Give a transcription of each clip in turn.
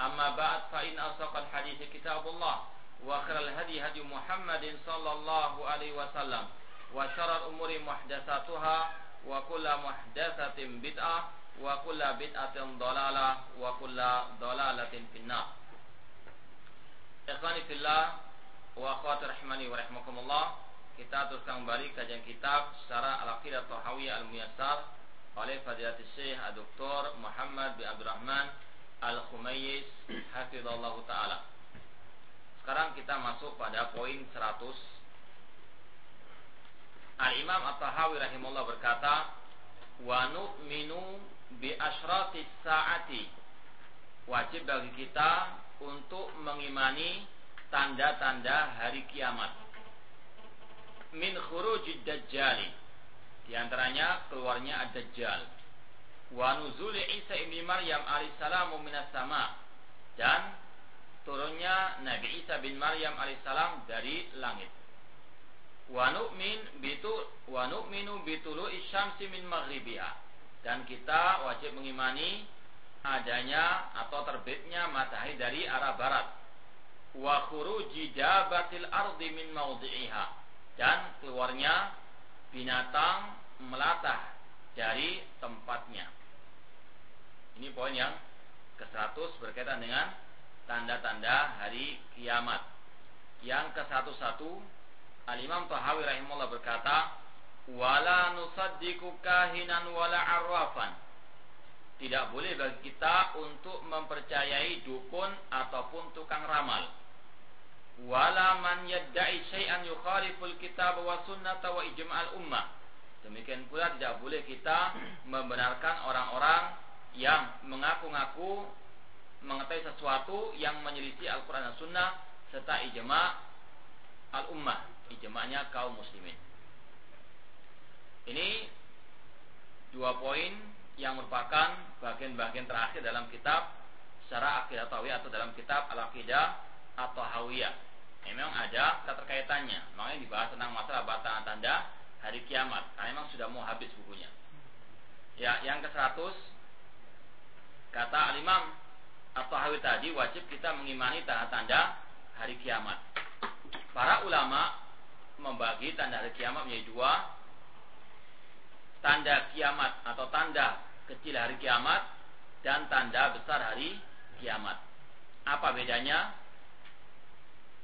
أما بعد فإن أصدق الحديث كتاب الله وخير الهدي هدي محمد صلى الله عليه وسلم وشر الأمور محدثاتها وكل محدثة بدعة وكل بدعة ضلالة وكل ضلالة في النار Ikhwani fillah wa akhwati rahmani wa rahimakumullah. Kita teruskan kembali kajian kitab secara Al-Aqidah Tahawiyah Al-Muyassar oleh Fadilatul Syekh Dr. Muhammad bin Abdurrahman Al-Khumayyis hafizallahu taala. Sekarang kita masuk pada poin 100. Al-Imam At-Tahawi rahimahullah berkata, "Wa nu'minu bi asyratis saati." Wajib bagi kita untuk mengimani tanda-tanda hari kiamat. Min khurujid dajjali. Di antaranya keluarnya ad-dajjal. Wa nuzuli Isa ibn Maryam alaihissalam minas sama. Dan turunnya Nabi Isa bin Maryam alaihissalam dari langit. Wa nu'min bitu wa nu'minu bitulu isyamsi min maghribiha. Dan kita wajib mengimani adanya atau terbitnya matahari dari arah barat wa khuruji dabatil ardi min mawdi'iha dan keluarnya binatang melatah dari tempatnya ini poin yang ke-100 berkaitan dengan tanda-tanda hari kiamat yang ke-101 Al-Imam Tahawi rahimahullah berkata wala nusaddiqu kahinan wala arrafan tidak boleh bagi kita untuk mempercayai dukun ataupun tukang ramal. Wala man yadda'i syai'an yukhaliful kitab wa sunnata wa ijma'al ummah. Demikian pula tidak boleh kita membenarkan orang-orang yang mengaku-ngaku mengetahui sesuatu yang menyelisih Al-Quran dan Sunnah serta ijma' al-ummah, ijma'nya kaum muslimin. Ini dua poin yang merupakan bagian-bagian terakhir dalam kitab secara akidah tauhid atau dalam kitab al-aqidah atau hawiyah. Memang ada keterkaitannya. Makanya dibahas tentang masalah batasan tanda hari kiamat. Karena memang sudah mau habis bukunya. Ya, yang ke-100 kata al-Imam atau hawi tadi wajib kita mengimani tanda-tanda hari kiamat. Para ulama membagi tanda hari kiamat menjadi dua tanda kiamat atau tanda kecil hari kiamat dan tanda besar hari kiamat. Apa bedanya?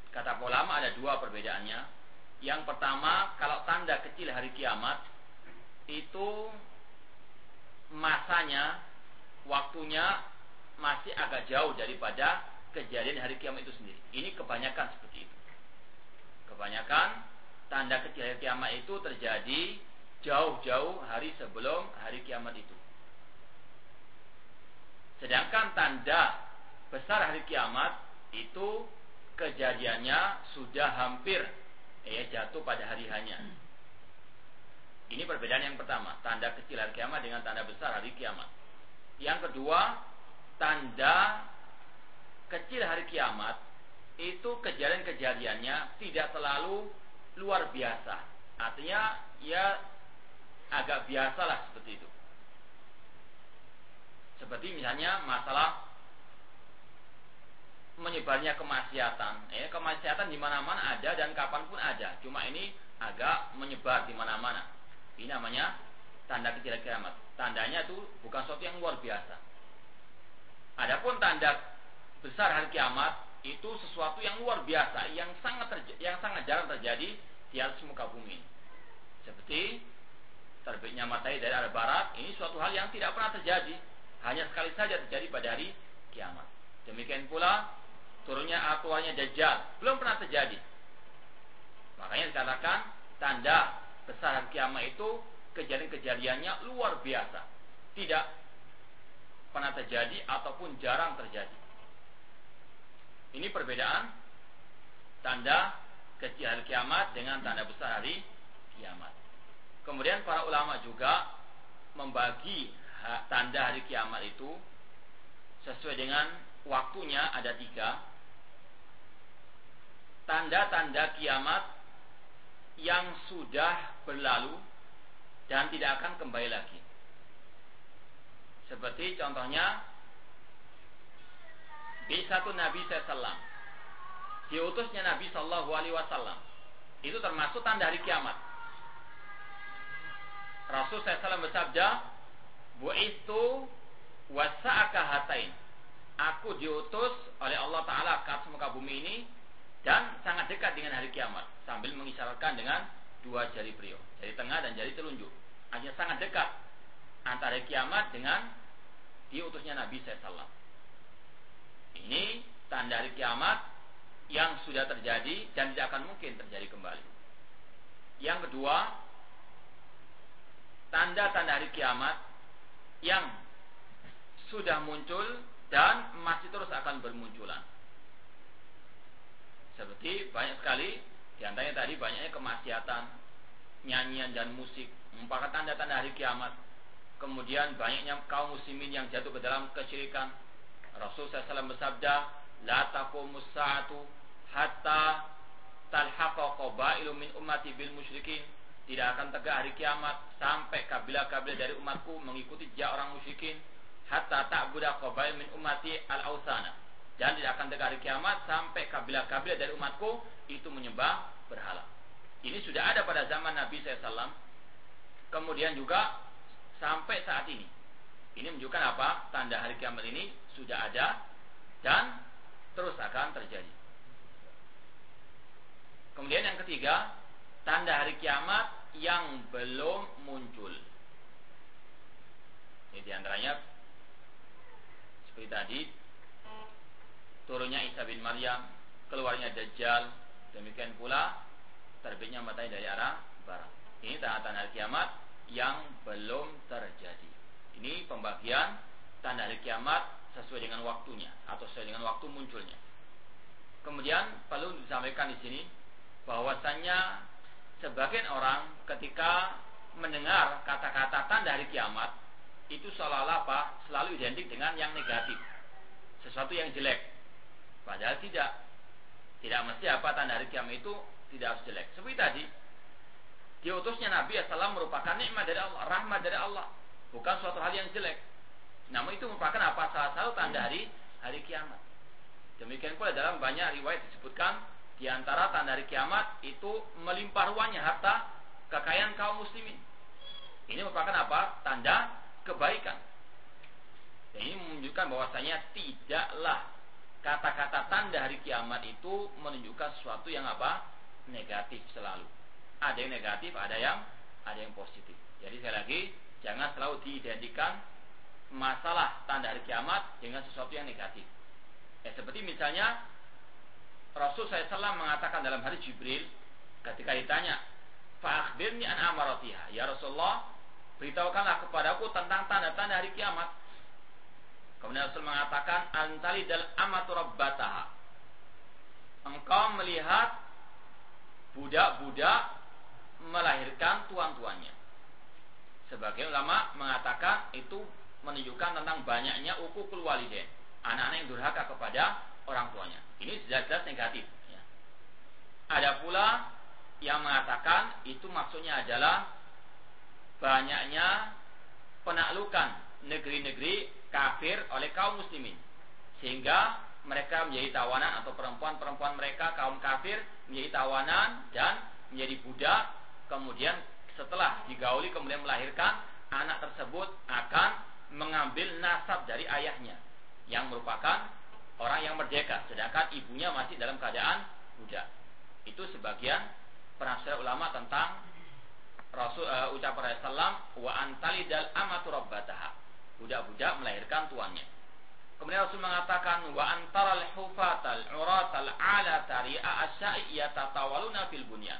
Kata ulama ada dua perbedaannya. Yang pertama, kalau tanda kecil hari kiamat itu masanya, waktunya masih agak jauh daripada kejadian hari kiamat itu sendiri. Ini kebanyakan seperti itu. Kebanyakan tanda kecil hari kiamat itu terjadi jauh-jauh hari sebelum hari kiamat itu. Sedangkan tanda besar hari kiamat itu kejadiannya sudah hampir ya jatuh pada hari hanya. Ini perbedaan yang pertama, tanda kecil hari kiamat dengan tanda besar hari kiamat. Yang kedua, tanda kecil hari kiamat itu kejadian-kejadiannya tidak selalu luar biasa. Artinya ya agak biasalah seperti itu. Seperti misalnya masalah menyebarnya kemaksiatan. Eh, kemaksiatan di mana-mana ada dan kapan pun ada. Cuma ini agak menyebar di mana-mana. Ini namanya tanda kecil kiamat. Tandanya itu bukan sesuatu yang luar biasa. Adapun tanda besar hari kiamat itu sesuatu yang luar biasa, yang sangat yang sangat jarang terjadi di atas muka bumi. Seperti terbitnya matahari dari arah barat ini suatu hal yang tidak pernah terjadi hanya sekali saja terjadi pada hari kiamat demikian pula turunnya atuannya dajjal belum pernah terjadi makanya dikatakan tanda besar hari kiamat itu kejadian-kejadiannya luar biasa tidak pernah terjadi ataupun jarang terjadi ini perbedaan tanda kecil hari kiamat dengan tanda besar hari kiamat. Kemudian para ulama juga membagi tanda hari kiamat itu sesuai dengan waktunya ada tiga. Tanda-tanda kiamat yang sudah berlalu dan tidak akan kembali lagi. Seperti contohnya di satu Nabi SAW diutusnya Nabi Shallallahu Alaihi Wasallam itu termasuk tanda hari kiamat. Rasul SAW bersabda, Bu'istu wasa'aka hatain. Aku diutus oleh Allah Ta'ala ke muka bumi ini dan sangat dekat dengan hari kiamat sambil mengisyaratkan dengan dua jari beliau, jari tengah dan jari telunjuk. Hanya sangat dekat antara kiamat dengan diutusnya Nabi SAW. Ini tanda hari kiamat yang sudah terjadi dan tidak akan mungkin terjadi kembali. Yang kedua, tanda-tanda hari kiamat yang sudah muncul dan masih terus akan bermunculan. Seperti banyak sekali di antaranya tadi banyaknya kemaksiatan, nyanyian dan musik merupakan tanda-tanda hari kiamat. Kemudian banyaknya kaum muslimin yang jatuh ke dalam kesyirikan. Rasul SAW bersabda, "La taqumus sa'atu hatta talhaqa qabailu min ummati bil musyrikin." Tidak akan tegak hari kiamat sampai kabilah-kabilah dari umatku mengikuti jejak orang musyrikin hatta ta'budu qabail min ummati al-ausana. Dan tidak akan tegak hari kiamat sampai kabilah-kabilah dari umatku itu menyembah berhala. Ini sudah ada pada zaman Nabi SAW. Kemudian juga sampai saat ini. Ini menunjukkan apa? Tanda hari kiamat ini sudah ada dan terus akan terjadi. Kemudian yang ketiga, tanda hari kiamat yang belum muncul. Ini di antaranya seperti tadi turunnya Isa bin Maryam, keluarnya Dajjal, demikian pula terbitnya matahari dari arah barat. Ini tanda-tanda kiamat yang belum terjadi. Ini pembagian tanda hari kiamat sesuai dengan waktunya atau sesuai dengan waktu munculnya. Kemudian perlu disampaikan di sini bahwasanya sebagian orang ketika mendengar kata-kata tanda hari kiamat itu seolah-olah apa? Selalu identik dengan yang negatif. Sesuatu yang jelek. Padahal tidak. Tidak mesti apa tanda hari kiamat itu tidak harus jelek. Seperti tadi, diutusnya Nabi SAW merupakan nikmat dari Allah, rahmat dari Allah. Bukan suatu hal yang jelek. Namun itu merupakan apa? Salah satu tanda hari hari kiamat. Demikian pula dalam banyak riwayat disebutkan di antara tanda hari kiamat itu melimpah ruahnya harta kekayaan kaum muslimin. Ini merupakan apa? Tanda kebaikan. Dan ini menunjukkan bahwasanya tidaklah kata-kata tanda hari kiamat itu menunjukkan sesuatu yang apa? Negatif selalu. Ada yang negatif, ada yang ada yang positif. Jadi sekali lagi jangan selalu diidentikan masalah tanda hari kiamat dengan sesuatu yang negatif. Ya, seperti misalnya Rasul SAW mengatakan dalam hadis Jibril ketika ditanya, "Fa'akhbirni an amaratiha." Ya Rasulullah, beritahukanlah kepadaku tentang tanda-tanda hari kiamat. Kemudian Rasul mengatakan, "Antali dal amatu rabbataha." Engkau melihat budak-budak melahirkan tuan-tuannya. Sebagai ulama mengatakan itu menunjukkan tentang banyaknya uku walidain, anak-anak yang durhaka kepada orang tuanya. Ini jelas-jelas negatif. Ya. Ada pula yang mengatakan itu maksudnya adalah banyaknya penaklukan negeri-negeri kafir oleh kaum muslimin. Sehingga mereka menjadi tawanan atau perempuan-perempuan mereka kaum kafir menjadi tawanan dan menjadi budak. Kemudian setelah digauli kemudian melahirkan anak tersebut akan mengambil nasab dari ayahnya yang merupakan orang yang merdeka, sedangkan ibunya masih dalam keadaan budak. Itu sebagian penafsir ulama tentang Rasul uh, ucapan Rasulullah wa antali dal amatu rabbataha. Budak-budak melahirkan tuannya. Kemudian Rasul mengatakan wa antaral hufatal uratal ala tari'a asyai yatatawaluna fil bunyan.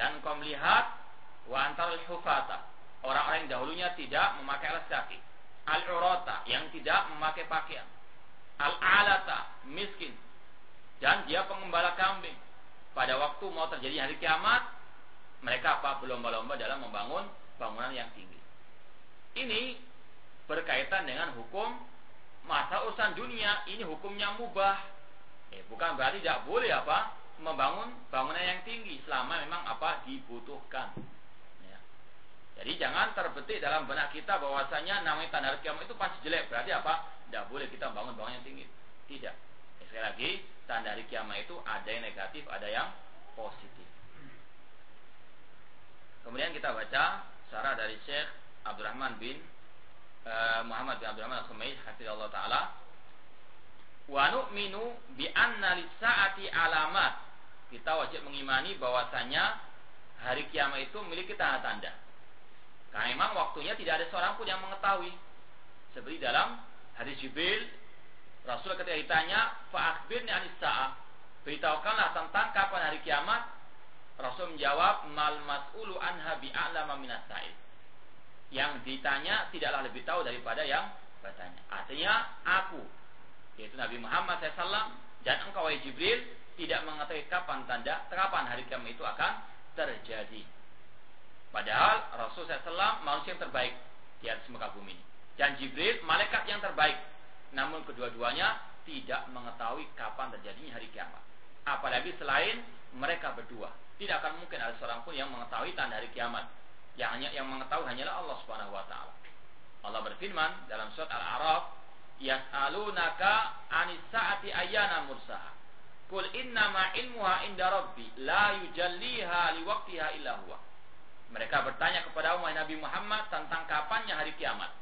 Dan kau melihat wa hufata orang-orang yang dahulunya tidak memakai alas kaki. Al-urata yang tidak memakai pakaian al-alata miskin pengembala kambing. Pada waktu mau terjadi hari kiamat, mereka apa? Berlomba-lomba dalam membangun bangunan yang tinggi. Ini berkaitan dengan hukum masa urusan dunia. Ini hukumnya mubah. Eh, bukan berarti tidak boleh apa membangun bangunan yang tinggi selama memang apa dibutuhkan. Ya. Jadi jangan terbetik dalam benak kita bahwasanya namanya tanda kiamat itu pasti jelek. Berarti apa? Tidak boleh kita bangun bangunan yang tinggi. Tidak. Ya, sekali lagi tanda hari itu ada yang negatif, ada yang positif. Kemudian kita baca syarah dari Syekh Abdurrahman bin uh, Muhammad bin Abdurrahman Al-Khumais hafizallahu taala wa nu'minu bi anna lis-sa'ati alamat kita wajib mengimani bahwasanya hari kiamat itu memiliki tanda-tanda. Karena memang waktunya tidak ada seorang pun yang mengetahui. Seperti dalam hadis Jibril, Rasul ketika ditanya, "Fa'akhbirni anis sa'ah." Beritahukanlah tentang kapan hari kiamat. Rasul menjawab, "Mal mas'ulu anha bi'alama minas sa'id." Yang ditanya tidaklah lebih tahu daripada yang bertanya. Artinya aku, yaitu Nabi Muhammad SAW dan engkau Jibril tidak mengetahui kapan tanda, kapan hari kiamat itu akan terjadi. Padahal Rasul SAW manusia yang terbaik di atas muka bumi ini. Dan Jibril malaikat yang terbaik. Namun kedua-duanya tidak mengetahui kapan terjadinya hari kiamat. Apalagi selain mereka berdua. Tidak akan mungkin ada seorang pun yang mengetahui tanda hari kiamat. Yang hanya yang mengetahui hanyalah Allah Subhanahu wa taala. Allah berfirman dalam surat Al-A'raf, "Yas'alunaka 'anis sa'ati ayyana mursaha." Kul innama ilmuha inda rabbi la yujalliha liwaktiha illa huwa. Mereka bertanya kepada umat Nabi Muhammad tentang kapannya hari kiamat.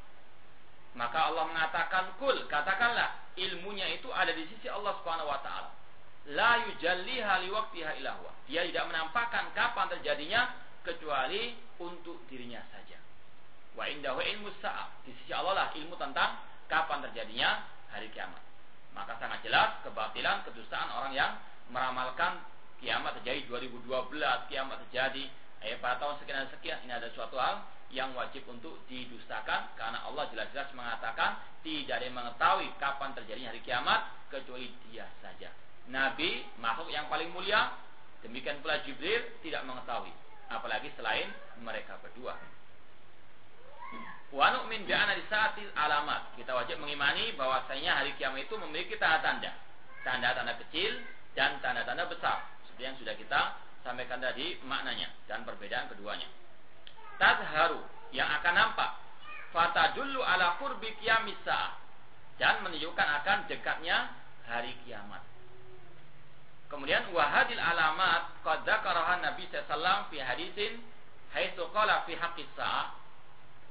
Maka Allah mengatakan, "Kul, katakanlah, ilmunya itu ada di sisi Allah Subhanahu wa taala. La yujalliha liwaktiha illa huwa." Dia tidak menampakkan kapan terjadinya kecuali untuk dirinya saja. Wa indahu ilmu sa'ah. Di sisi Allah lah ilmu tentang kapan terjadinya hari kiamat. Maka sangat jelas kebatilan, kedustaan orang yang meramalkan kiamat terjadi 2012, kiamat terjadi eh, pada tahun sekian sekian. Ini ada suatu hal yang wajib untuk didustakan karena Allah jelas-jelas mengatakan tidak ada yang mengetahui kapan terjadinya hari kiamat kecuali dia saja. Nabi, makhluk yang paling mulia, demikian pula Jibril tidak mengetahui, apalagi selain mereka berdua. Wa nu'min anna saatil alamat. Kita wajib mengimani bahwasanya hari kiamat itu memiliki tanda-tanda. Tanda-tanda kecil dan tanda-tanda besar. Seperti yang sudah kita sampaikan tadi maknanya dan perbedaan keduanya. Tazharu yang akan nampak fatadullu ala qurbi qiyamisa dan menunjukkan akan dekatnya hari kiamat. Kemudian wahadil alamat qad Nabi sallallahu fi hadisin haitsu qala fi haqqis sa'ah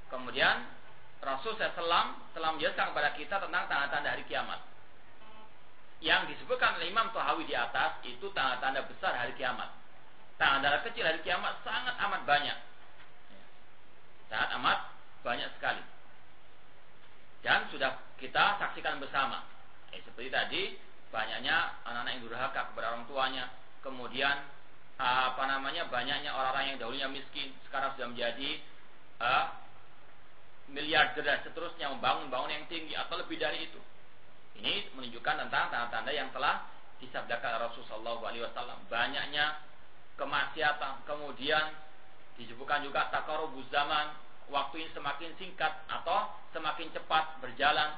Kemudian Rasul SAW telah menjelaskan kepada kita tentang tanda-tanda hari kiamat. Yang disebutkan oleh Imam Tuhawi di atas itu tanda-tanda besar hari kiamat. Tanda-tanda kecil hari kiamat sangat amat banyak. Sangat amat banyak sekali. Dan sudah kita saksikan bersama. Eh, seperti tadi, banyaknya anak-anak yang durhaka kepada orang tuanya. Kemudian apa namanya banyaknya orang-orang yang dahulunya miskin sekarang sudah menjadi uh, miliarder dan seterusnya membangun bangunan yang tinggi atau lebih dari itu. Ini menunjukkan tentang tanda-tanda yang telah disabdakan Rasulullah SAW. Banyaknya kemaksiatan, kemudian disebutkan juga takarubuz zaman, waktu ini semakin singkat atau semakin cepat berjalan.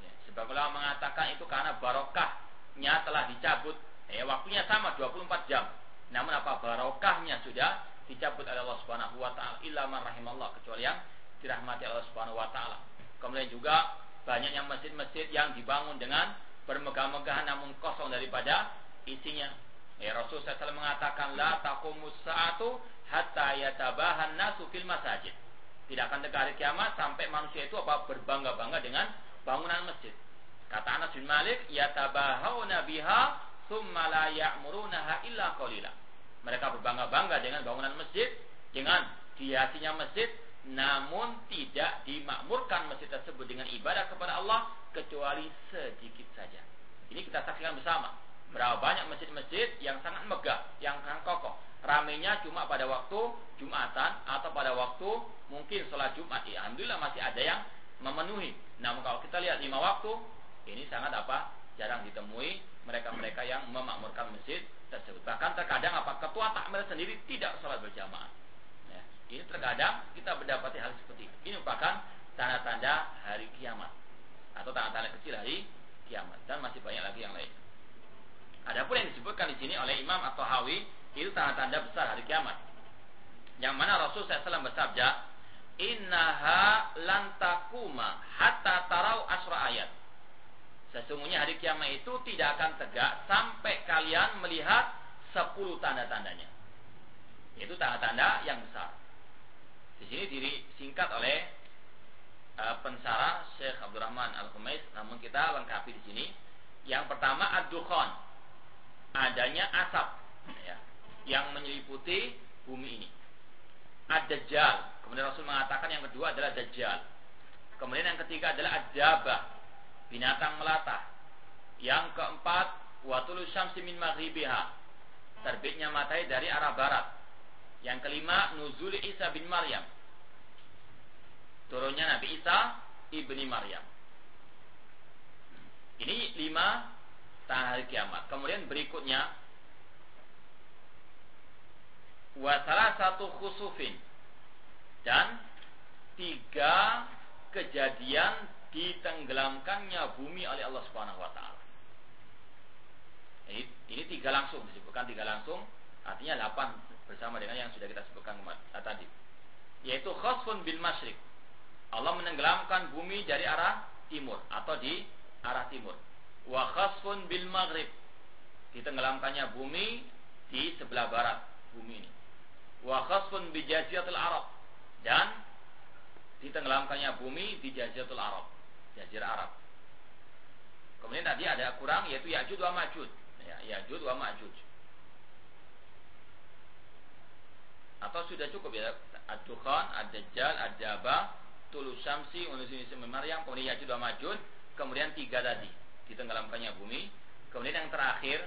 Ya, sebab ulama mengatakan itu karena barokahnya telah dicabut. Ya, waktunya sama 24 jam. Namun apa barokahnya sudah dicabut oleh Allah Subhanahu wa taala illa man rahimallah kecuali yang dirahmati Allah Subhanahu wa taala. Kemudian juga banyaknya masjid-masjid yang dibangun dengan bermegah-megahan namun kosong daripada isinya. Ya Rasul SAW mengatakan la taqumus sa'atu hatta yatabahan nasu fil masajid. Tidak akan tegak hari kiamat sampai manusia itu apa berbangga-bangga dengan bangunan masjid. Kata Anas bin Malik, yatabahawna biha thumma la ya'murunaha illa qalila. Mereka berbangga-bangga dengan bangunan masjid, dengan dihiasinya masjid, namun tidak dimakmurkan masjid tersebut dengan ibadah kepada Allah kecuali sedikit saja. Ini kita saksikan bersama. Berapa banyak masjid-masjid yang sangat megah, yang sangat kokoh. Ramenya cuma pada waktu Jumatan atau pada waktu mungkin sholat Jumat. Ya, Alhamdulillah masih ada yang memenuhi. Namun kalau kita lihat lima waktu, ini sangat apa? Jarang ditemui mereka-mereka yang memakmurkan masjid tersebut. Bahkan terkadang apa ketua takmir sendiri tidak sholat berjamaah. Ini terkadang kita mendapati hal seperti ini. Ini merupakan tanda-tanda hari kiamat atau tanda-tanda kecil hari kiamat dan masih banyak lagi yang lain. Adapun yang disebutkan di sini oleh Imam atau Hawi itu tanda-tanda besar hari kiamat. Yang mana Rasul SAW bersabda, Innaha lantakuma hatta tarau asra ayat. Sesungguhnya hari kiamat itu tidak akan tegak sampai kalian melihat sepuluh tanda-tandanya. Itu tanda-tanda yang besar. Di sini disingkat oleh uh, pensara Syekh Abdurrahman Al-Khumais, namun kita lengkapi di sini. Yang pertama ad-dukhan, adanya asap ya, yang menyeliputi bumi ini. Ad-Dajjal. Kemudian Rasul mengatakan yang kedua adalah Dajjal. Kemudian yang ketiga adalah Ad-Dabah binatang melata. Yang keempat, watulu syamsi min maghribiha. Terbitnya matahari dari arah barat. Yang kelima, nuzul Isa bin Maryam. Turunnya Nabi Isa ibni Maryam. Ini lima hari kiamat. Kemudian berikutnya, wa salah satu khusufin dan tiga kejadian ditenggelamkannya bumi oleh Allah Subhanahu wa taala. Ini, ini tiga langsung disebutkan tiga langsung, artinya delapan bersama dengan yang sudah kita sebutkan eh, tadi. Yaitu khasfun bil masyrik. Allah menenggelamkan bumi dari arah timur atau di arah timur. Wa khasfun bil maghrib. Ditenggelamkannya bumi di sebelah barat bumi ini. Wa khasfun bi jaziratul Arab dan ditenggelamkannya bumi di jaziratul Arab Jazirah Arab. Kemudian tadi ada kurang yaitu Ya'jud wa Ma'jud. Ya, Ya'jud wa Ma'jud. Atau sudah cukup ya Ad-Dukhan, Ad-Dajjal, Ad-Jabah, Tulus Syamsi, Unusin Maryam, kemudian Ya'jud wa Ma'jud, kemudian tiga tadi ditenggelamkannya bumi. Kemudian yang terakhir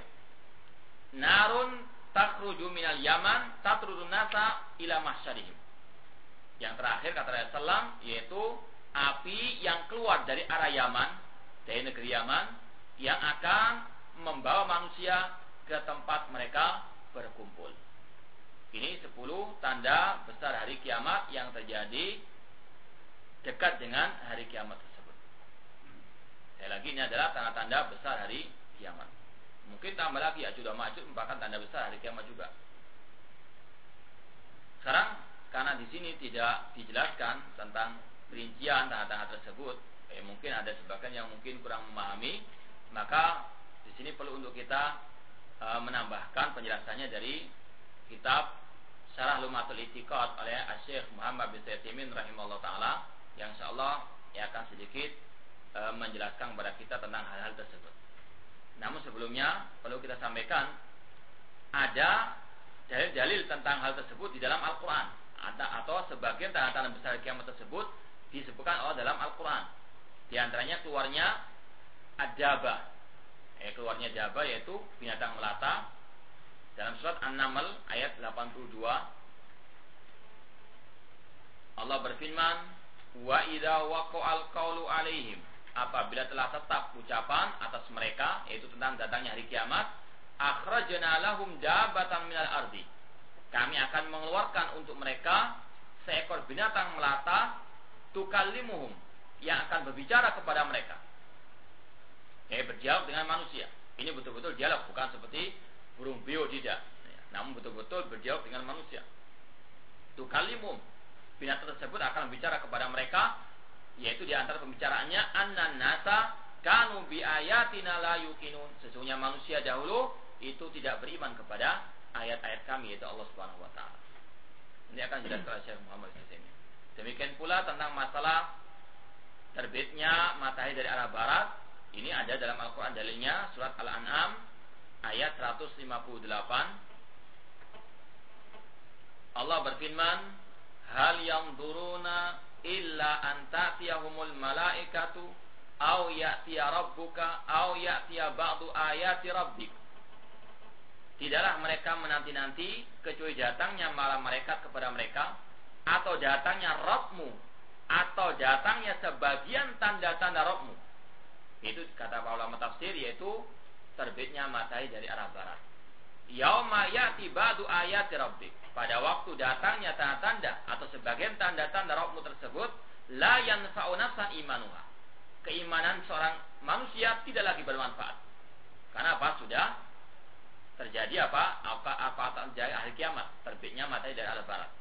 Narun takhruju minal Yaman tatrudun nasa ila mahsyarihim. Yang terakhir kata Rasulullah yaitu api yang keluar dari arah Yaman, dari negeri Yaman, yang akan membawa manusia ke tempat mereka berkumpul. Ini sepuluh tanda besar hari kiamat yang terjadi dekat dengan hari kiamat tersebut. Saya lagi ini adalah tanda-tanda besar hari kiamat. Mungkin tambah lagi ya sudah maju merupakan tanda besar hari kiamat juga. Sekarang karena di sini tidak dijelaskan tentang rincian tanda-tanda tersebut, eh, mungkin ada sebagian yang mungkin kurang memahami, maka di sini perlu untuk kita e, menambahkan penjelasannya dari kitab Syarah Lumatul Itiqad oleh Syekh Muhammad bin Sayyid rahimahullah taala yang insyaallah ya akan sedikit e, menjelaskan kepada kita tentang hal-hal tersebut. Namun sebelumnya perlu kita sampaikan ada dalil-dalil tentang hal tersebut di dalam Al-Qur'an. Atau sebagian tanda-tanda besar kiamat tersebut disebutkan Allah dalam Al-Quran. Di antaranya keluarnya Adaba. Eh, keluarnya Adaba yaitu binatang melata. Dalam surat An-Naml ayat 82 Allah berfirman, "Wa idza waqa'al qawlu 'alaihim" Apabila telah tetap ucapan atas mereka yaitu tentang datangnya hari kiamat, akhrajna lahum dabatan minal ardi. Kami akan mengeluarkan untuk mereka seekor binatang melata tukallimuhum yang akan berbicara kepada mereka. Ya, berdialog dengan manusia. Ini betul-betul dialog, bukan seperti burung bio tidak. Namun betul-betul berdialog dengan manusia. Tukallimuhum. Binatang tersebut akan berbicara kepada mereka, yaitu di antara pembicaraannya, annan nasa kanu bi ayatina la yukinun. Sesungguhnya manusia dahulu itu tidak beriman kepada ayat-ayat kami yaitu Allah Subhanahu wa taala. Ini akan jelas oleh Syekh Muhammad SAW. Demikian pula tentang masalah terbitnya matahari dari arah barat. Ini ada dalam Al-Quran dalilnya surat Al-An'am ayat 158. Allah berfirman, "Hal yang duruna illa an ta'tiyahumul malaikatu au ya'tiya rabbuka au ya'tiya ba'du ayati rabbik." Tidaklah mereka menanti-nanti kecuali datangnya malam malaikat kepada mereka atau datangnya Rabbmu atau datangnya sebagian tanda-tanda Rabbmu. Itu kata para ulama tafsir yaitu terbitnya matahari dari arah barat. Yauma ya'ti ba'du ayati rabbik. Pada waktu datangnya tanda-tanda atau sebagian tanda-tanda Rabbmu tersebut, la yanfa'u nafsan imanuha. Keimanan seorang manusia tidak lagi bermanfaat. Karena apa? Sudah terjadi apa? Apa apa terjadi hari kiamat, terbitnya matahari dari arah barat.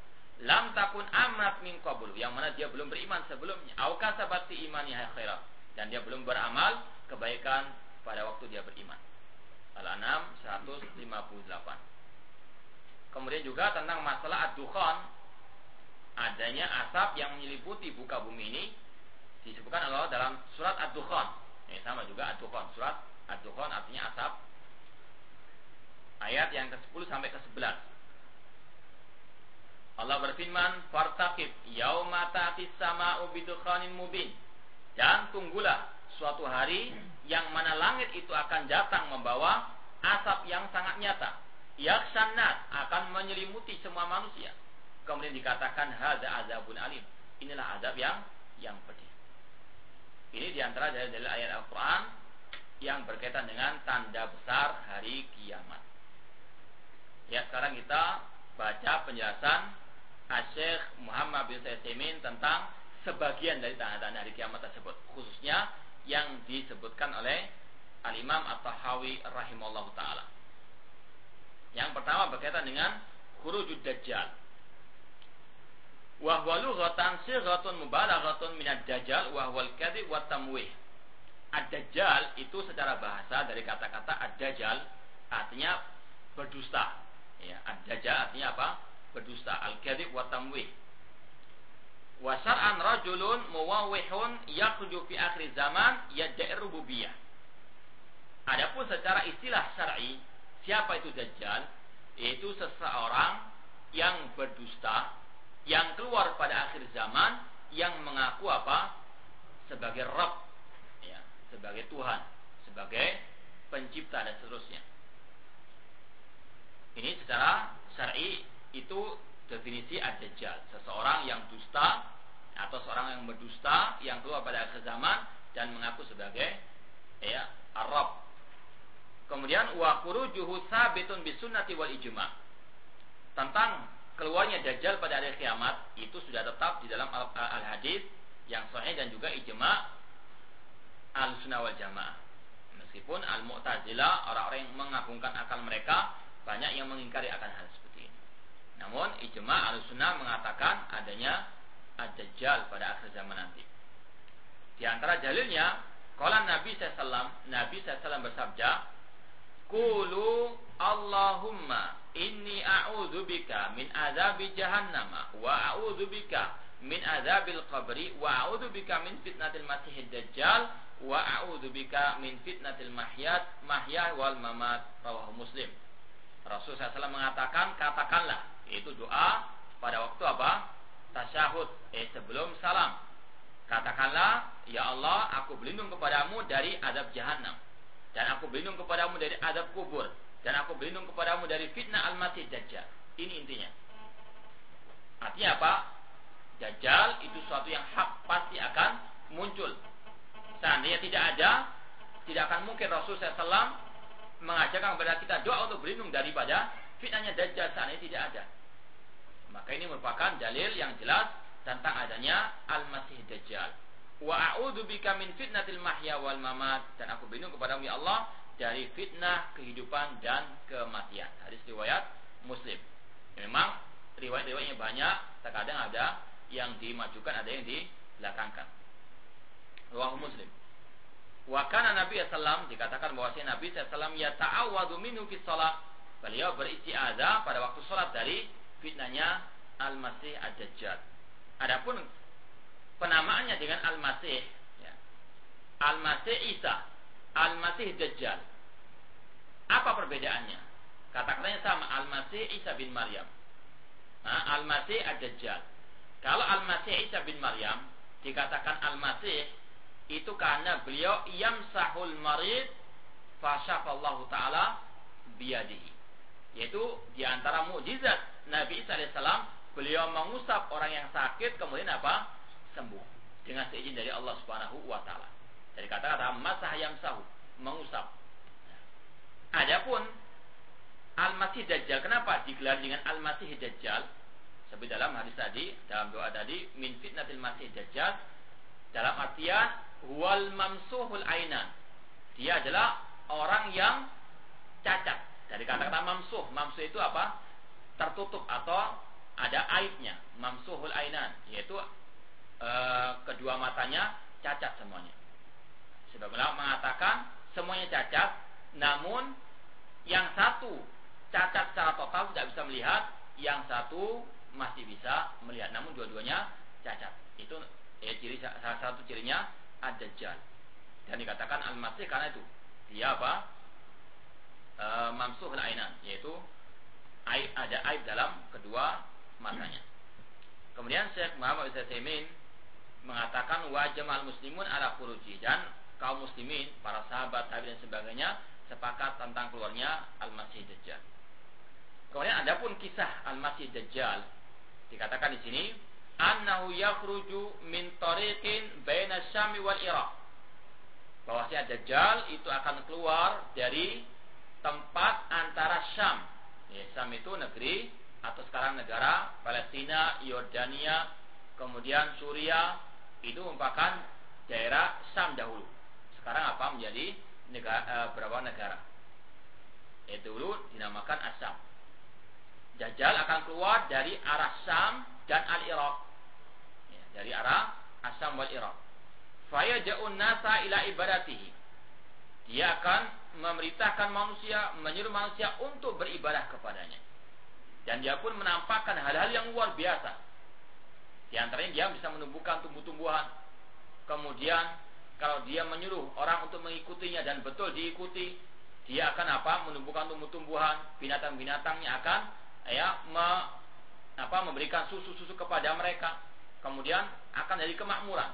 Lam takun amat min qablu, yang mana dia belum beriman sebelumnya. Au kasabati imani khairat dan dia belum beramal kebaikan pada waktu dia beriman. Al-An'am 158. Kemudian juga tentang masalah ad-dukhan adanya asap yang menyeliputi buka bumi ini disebutkan Allah dalam surat ad-dukhan. Ini sama juga ad-dukhan. Surat ad-dukhan artinya asap. Ayat yang ke-10 sampai ke-11. Allah berfirman, "Fartaqib yauma ta'tis sama'u bidukhanin mubin." Dan tunggulah suatu hari yang mana langit itu akan datang membawa asap yang sangat nyata. Yaksanat akan menyelimuti semua manusia. Kemudian dikatakan hada azabun alim. Inilah azab yang yang pedih. Ini di antara dari, dari ayat Al-Quran yang berkaitan dengan tanda besar hari kiamat. Ya sekarang kita baca penjelasan Asyik Muhammad bin Saimin tentang sebagian dari tanda-tanda hari kiamat tersebut. Khususnya yang disebutkan oleh Al-Imam At-Tahawi rahimahullah taala. Yang pertama berkaitan dengan khurujud dajjal. Wa huwa lughatan sighatun mubalaghatun minad dajjal wa huwal kadhib wa tamwih. Ad-dajjal itu secara bahasa dari kata-kata ad-dajjal artinya berdusta. Ya, ad-dajjal artinya apa? Berdusta. Al-kadhib wa tamwih wa syar'an rajulun muwawwihun yakhruju fi akhir zaman yad'i rububiyah. Adapun secara istilah syar'i, siapa itu dajjal? Yaitu seseorang yang berdusta yang keluar pada akhir zaman yang mengaku apa? sebagai Rabb, ya, sebagai Tuhan, sebagai pencipta dan seterusnya. Ini secara syar'i itu definisi ad-dajjal, seseorang yang dusta atau seorang yang berdusta yang keluar pada akhir zaman dan mengaku sebagai ya Arab. Kemudian wa khurujuhu sabitun bisunnati wal ijma. Tentang keluarnya dajjal pada hari kiamat itu sudah tetap di dalam al-hadis yang sahih dan juga ijma al-sunnah wal jamaah. Meskipun al-mu'tazilah orang-orang yang mengagungkan akal mereka banyak yang mengingkari akan hal. Namun ijma al-sunnah mengatakan adanya ad-dajjal pada akhir zaman nanti. Di antara dalilnya, kala Nabi SAW, Nabi SAW bersabda, Kulu Allahumma inni a'udhu bika min azabi jahannama wa a'udhu bika min azabil qabri wa a'udhu bika min fitnatil masihid dajjal wa a'udhu bika min fitnatil mahyat mahya wal mamat rawahu muslim Rasul SAW mengatakan katakanlah itu doa pada waktu apa tasyahud eh sebelum salam. Katakanlah, ya Allah, aku berlindung kepadamu dari adab jahanam. Dan aku berlindung kepadamu dari adab kubur. Dan aku berlindung kepadamu dari fitnah al-masih dajjal. Ini intinya. Artinya apa? Dajjal itu suatu yang hak pasti akan muncul. Seandainya tidak ada, tidak akan mungkin Rasul SAW mengajarkan kepada kita doa untuk berlindung daripada fitnahnya Dajjal seandainya tidak ada. Maka ini merupakan dalil yang jelas tentang adanya Al-Masih Dajjal. Wa a'udzu bika min fitnatil mahya wal mamat dan aku berlindung kepadamu ya Allah dari fitnah kehidupan dan kematian. Hadis riwayat Muslim. Memang riwayat-riwayatnya banyak, terkadang ada yang dimajukan, ada yang dibelakangkan. Rawahu Muslim. Wa kana Nabi sallam dikatakan bahwa Nabi sallam ya ta'awadu minhu fi shalah. Beliau beristiazah pada waktu salat dari fitnahnya Al-Masih Ad-Dajjal. Adapun penamaannya dengan Al-Masih ya. Al-Masih Isa, Al-Masih Dajjal. Apa perbedaannya? Kata-katanya sama, Al-Masih Isa bin Maryam. Nah, Al-Masih Ad-Dajjal. Kalau Al-Masih Isa bin Maryam dikatakan Al-Masih itu karena beliau yamsahul marid fasyafallahu taala biyadihi. Yaitu di antara mukjizat Nabi Isa alaihissalam beliau mengusap orang yang sakit kemudian apa? sembuh dengan seizin dari Allah Subhanahu wa taala. Dari kata-kata masah sahu, mengusap. Adapun Al-Masih Dajjal kenapa digelar dengan Al-Masih Dajjal? Seperti dalam hadis tadi, dalam doa tadi, min fitnatil Masih Dajjal dalam artian wal mamsuhul ainan. Dia adalah orang yang cacat. Dari kata-kata mamsuh, mamsuh itu apa? Tertutup atau ada aibnya. Mamsuhul ainan, yaitu e, kedua matanya cacat semuanya. Sebagaimana mengatakan semuanya cacat, namun yang satu cacat secara total tidak bisa melihat, yang satu masih bisa melihat. Namun dua-duanya cacat. Itu ya, ciri salah satu cirinya ada dajjal Dan dikatakan al-masih karena itu. Dia apa? E, mamsuh ainan, yaitu aib, ada aib dalam kedua matanya. Kemudian Syekh Muhammad Utsaimin mengatakan wajib al muslimun ala furuji dan kaum muslimin, para sahabat, tabi dan sebagainya sepakat tentang keluarnya Al-Masih Dajjal. Kemudian ada pun kisah Al-Masih Dajjal dikatakan di sini annahu yakhruju min tariqin baina Syam wal Iraq. Bahwasanya Dajjal itu akan keluar dari tempat antara Syam. Ya, Syam itu negeri atau sekarang negara Palestina, Yordania, kemudian Suria itu merupakan daerah Syam dahulu. Sekarang apa menjadi negara, e, berapa negara? Itu dulu dinamakan Asam. Dajjal akan keluar dari arah Sam dan Al-Iraq. Ya, dari arah Asam wal Iraq. Fayaja'un nasa ila ibadatihi. Dia akan memerintahkan manusia, menyuruh manusia untuk beribadah kepadanya. Dan dia pun menampakkan hal-hal yang luar biasa. Di antaranya dia bisa menumbuhkan tumbuh-tumbuhan. Kemudian kalau dia menyuruh orang untuk mengikutinya dan betul diikuti, dia akan apa? Menumbuhkan tumbuh-tumbuhan, binatang-binatangnya akan ya me, apa memberikan susu-susu kepada mereka kemudian akan jadi kemakmuran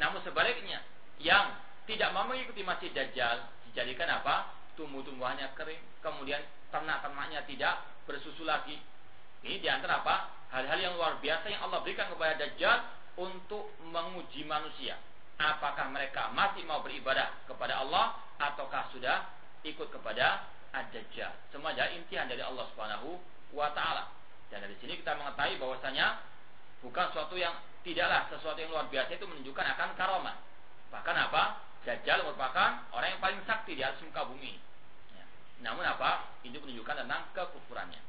namun sebaliknya yang tidak mau mengikuti masjid dajjal dijadikan apa tumbuh-tumbuhannya kering kemudian ternak-ternaknya tidak bersusu lagi ini di antara apa hal-hal yang luar biasa yang Allah berikan kepada dajjal untuk menguji manusia apakah mereka masih mau beribadah kepada Allah ataukah sudah ikut kepada ad-dajjal. Semua adalah imtihan dari Allah Subhanahu wa taala. Dan dari sini kita mengetahui bahwasanya bukan suatu yang tidaklah sesuatu yang luar biasa itu menunjukkan akan karomah. Bahkan apa? Dajjal merupakan orang yang paling sakti di atas muka bumi. Ya. Namun apa? Ini menunjukkan tentang kekufurannya.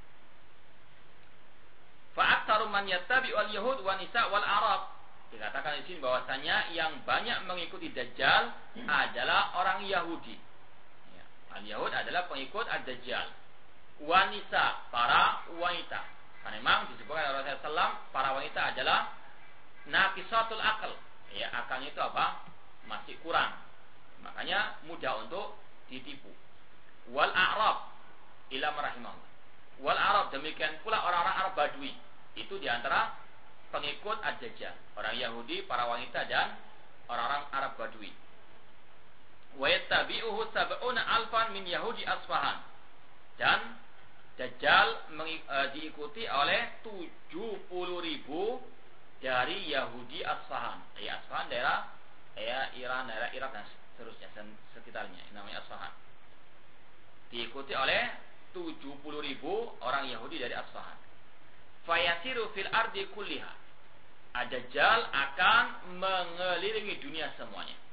Fa'aktaru man yattabi wal yahud wa nisa wal arab. Dikatakan di sini bahwasanya yang banyak mengikuti Dajjal adalah orang Yahudi Al-Yahud adalah pengikut Ad-Dajjal. Wanita, para wanita. Karena memang disebutkan oleh Rasulullah SAW, para wanita adalah naqisatul akal. Ya, akalnya itu apa? Masih kurang. Makanya mudah untuk ditipu. Wal Arab ila rahimahullah. Wal Arab demikian pula orang-orang Arab Badui. Itu di antara pengikut Ad-Dajjal. Orang Yahudi, para wanita dan orang-orang Arab Badui wa yattabi'uhu sab'una alfan min Yahudi Asfahan. Dan Dajjal e, diikuti oleh 70 ribu dari Yahudi Asfahan. Ya, Asfahan daerah ya Iran, daerah Irak dan seterusnya dan sekitarnya. Namanya Asfahan. Diikuti oleh 70 ribu orang Yahudi dari Asfahan. Fayasiru fil ardi kulliha. Ad-Dajjal akan mengelilingi dunia semuanya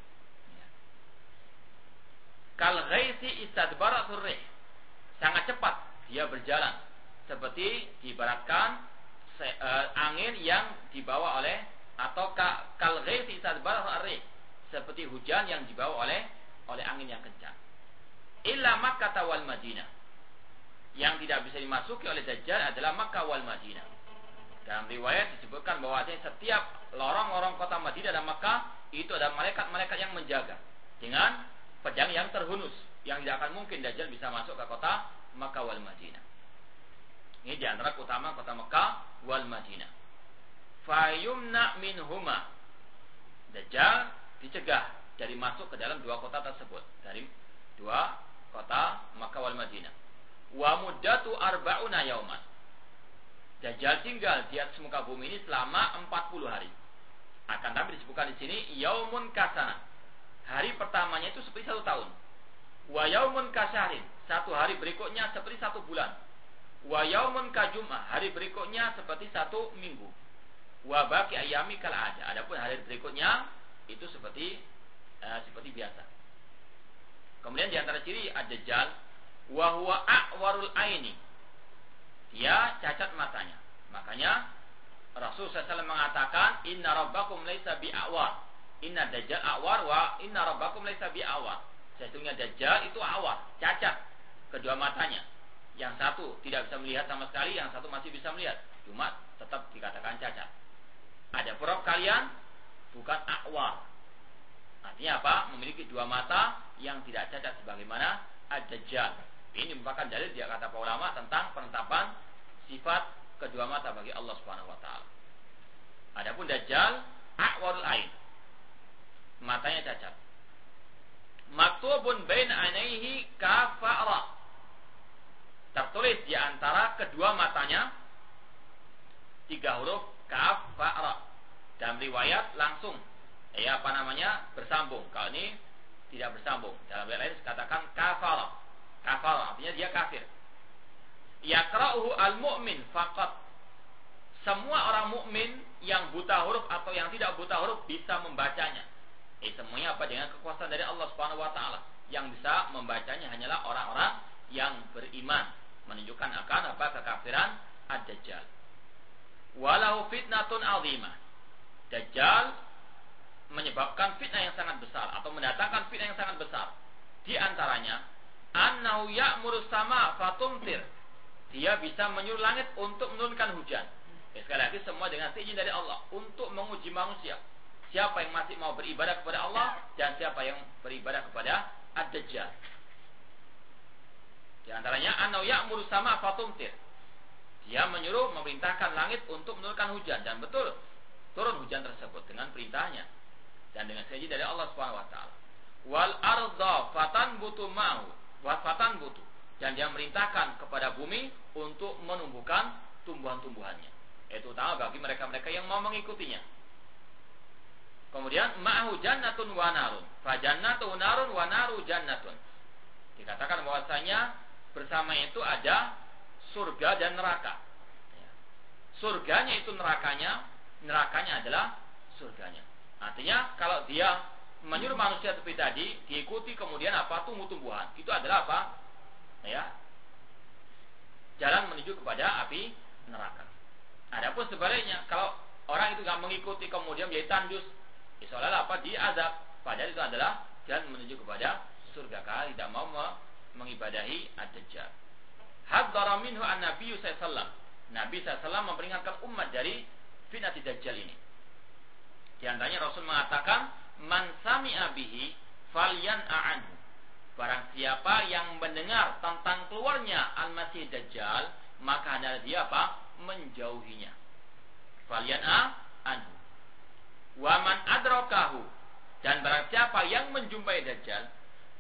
kal ghaisi istadbara surrih. Sangat cepat dia berjalan seperti diibaratkan se, uh, angin yang dibawa oleh atau ka, kal ghaisi istadbara surrih seperti hujan yang dibawa oleh oleh angin yang kencang. Illa Makkah wal Madinah. Yang tidak bisa dimasuki oleh Dajjal adalah Makkah wal Madinah. Dalam riwayat disebutkan bahwa setiap lorong-lorong kota Madinah dan Makkah itu ada malaikat-malaikat yang menjaga dengan pedang yang terhunus yang tidak akan mungkin Dajjal bisa masuk ke kota Makkah wal Madinah. Ini di antara utama kota Makkah wal Madinah. Fayumna minhuma. Dajjal dicegah dari masuk ke dalam dua kota tersebut, dari dua kota Makkah wal Madinah. Wa muddatu arba'una yauman. Dajjal tinggal di atas muka bumi ini selama 40 hari. Akan tapi disebutkan di sini yaumun kasana hari pertamanya itu seperti satu tahun. Wa yaumun kasyahrin. Satu hari berikutnya seperti satu bulan. Wa yaumun kajum'ah. Hari berikutnya seperti satu minggu. Wa baki ayami kal ada. Adapun hari berikutnya itu seperti uh, seperti biasa. Kemudian di antara ciri ad-dajjal wa huwa a'warul aini. Dia cacat matanya. Makanya Rasul SAW mengatakan inna rabbakum laisa bi'awar. Inna dajjal awar wa inna rabbakum laisa bi'awar. Sesungguhnya dajjal itu awar, cacat kedua matanya. Yang satu tidak bisa melihat sama sekali, yang satu masih bisa melihat. Cuma tetap dikatakan cacat. Ada pura kalian bukan awar. Artinya apa? Memiliki dua mata yang tidak cacat sebagaimana ad-dajjal. Ini merupakan dalil dia kata para ulama tentang penetapan sifat kedua mata bagi Allah Subhanahu wa taala. Adapun dajjal a'warul ain. Matanya cacat. Maktubun bain anaihi kafara. Tertulis di antara kedua matanya tiga huruf kafara. Dalam riwayat langsung ya apa namanya bersambung. Kalau ini tidak bersambung. Dalam riwayat lain dikatakan kafara. Kafara artinya dia kafir. Yakra'uhu al-mu'min faqat. Semua orang mukmin yang buta huruf atau yang tidak buta huruf bisa membacanya. Eh semuanya apa dengan kekuasaan dari Allah Subhanahu wa taala. Yang bisa membacanya hanyalah orang-orang yang beriman, menunjukkan akan apa kekafiran ad-dajjal. Walau fitnatun azimah. Dajjal menyebabkan fitnah yang sangat besar atau mendatangkan fitnah yang sangat besar. Di antaranya, annahu ya'muru sama fatumtir. Dia bisa menyuruh langit untuk menurunkan hujan. Ya, sekali lagi semua dengan izin dari Allah untuk menguji manusia. Siapa yang masih mau beribadah kepada Allah dan siapa yang beribadah kepada Ad-Dajjal. Di antaranya annahu ya'muru sama fatumtir. Dia menyuruh memerintahkan langit untuk menurunkan hujan dan betul turun hujan tersebut dengan perintahnya dan dengan seizin dari Allah Subhanahu wa taala. Wal arda fatan butu mau, wa fatan butu dan dia merintahkan kepada bumi untuk menumbuhkan tumbuhan-tumbuhannya. Itu utama bagi mereka-mereka yang mau mengikutinya. Kemudian ma'hu jannatun wa narun. Fa jannatu narun wa naru jannatun. Dikatakan bahwasanya bersama itu ada surga dan neraka. Ya. Surganya itu nerakanya, nerakanya adalah surganya. Artinya kalau dia menyuruh manusia seperti tadi diikuti kemudian apa? Tumbuh-tumbuhan. Itu adalah apa? Ya. Jalan menuju kepada api neraka. Adapun sebaliknya kalau orang itu nggak mengikuti kemudian menjadi tandus ya seolah apa? Diazab. Padahal itu adalah jalan menuju kepada surga. Kalau tidak mau mengibadahi ad-dajjal. Hadzara minhu an-nabiy sallallahu Nabi SAW memperingatkan umat dari fitnah dajjal ini di antaranya Rasul mengatakan, "Man sami'a bihi falyan a'anhu." Barang siapa yang mendengar tentang keluarnya Al-Masih Dajjal, maka adalah dia apa? Menjauhinya. Falyan a'anhu. Wa man adrakahu dan barang siapa yang menjumpai Dajjal,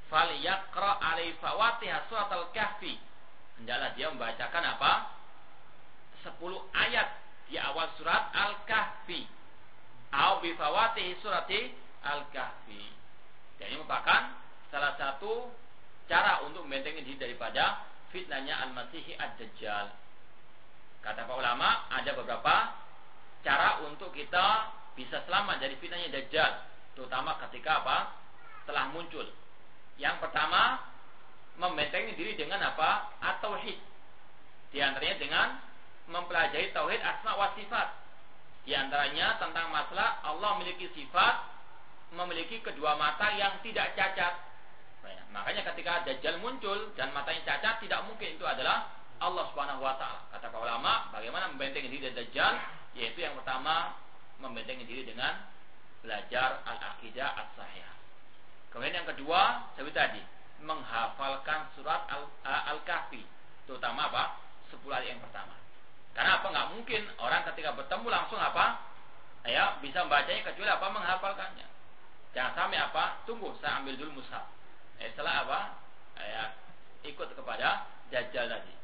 falyaqra alai fawatiha surat al-kahfi. Hendaklah dia membacakan apa? 10 ayat di awal surat Al-Kahfi Au bifawatihi surati Al-Kahfi. Dan ini merupakan salah satu cara untuk membentengi diri daripada fitnahnya Al-Masihi Ad-Dajjal. Kata para ulama, ada beberapa cara untuk kita bisa selamat dari fitnahnya Dajjal. Terutama ketika apa? Telah muncul. Yang pertama, membentengi diri dengan apa? At-Tauhid. Di antaranya dengan mempelajari Tauhid Asma wa Sifat di antaranya tentang masalah Allah memiliki sifat memiliki kedua mata yang tidak cacat. Ya, makanya ketika Dajjal muncul dan matanya cacat tidak mungkin itu adalah Allah Subhanahu wa taala. Kata para ulama, bagaimana membentengi diri dari Dajjal? Yaitu yang pertama membentengi diri dengan belajar al-aqidah as-sahihah. Kemudian yang kedua, seperti tadi, menghafalkan surat Al-Kahfi, terutama apa? 10 ayat yang pertama. Karena apa? Nggak mungkin orang ketika bertemu langsung apa? Ya, bisa membacanya kecuali apa? Menghafalkannya. Jangan sampai apa? Tunggu, saya ambil dulu mushaf. Eh, setelah apa? Ya, ikut kepada Dajjal tadi.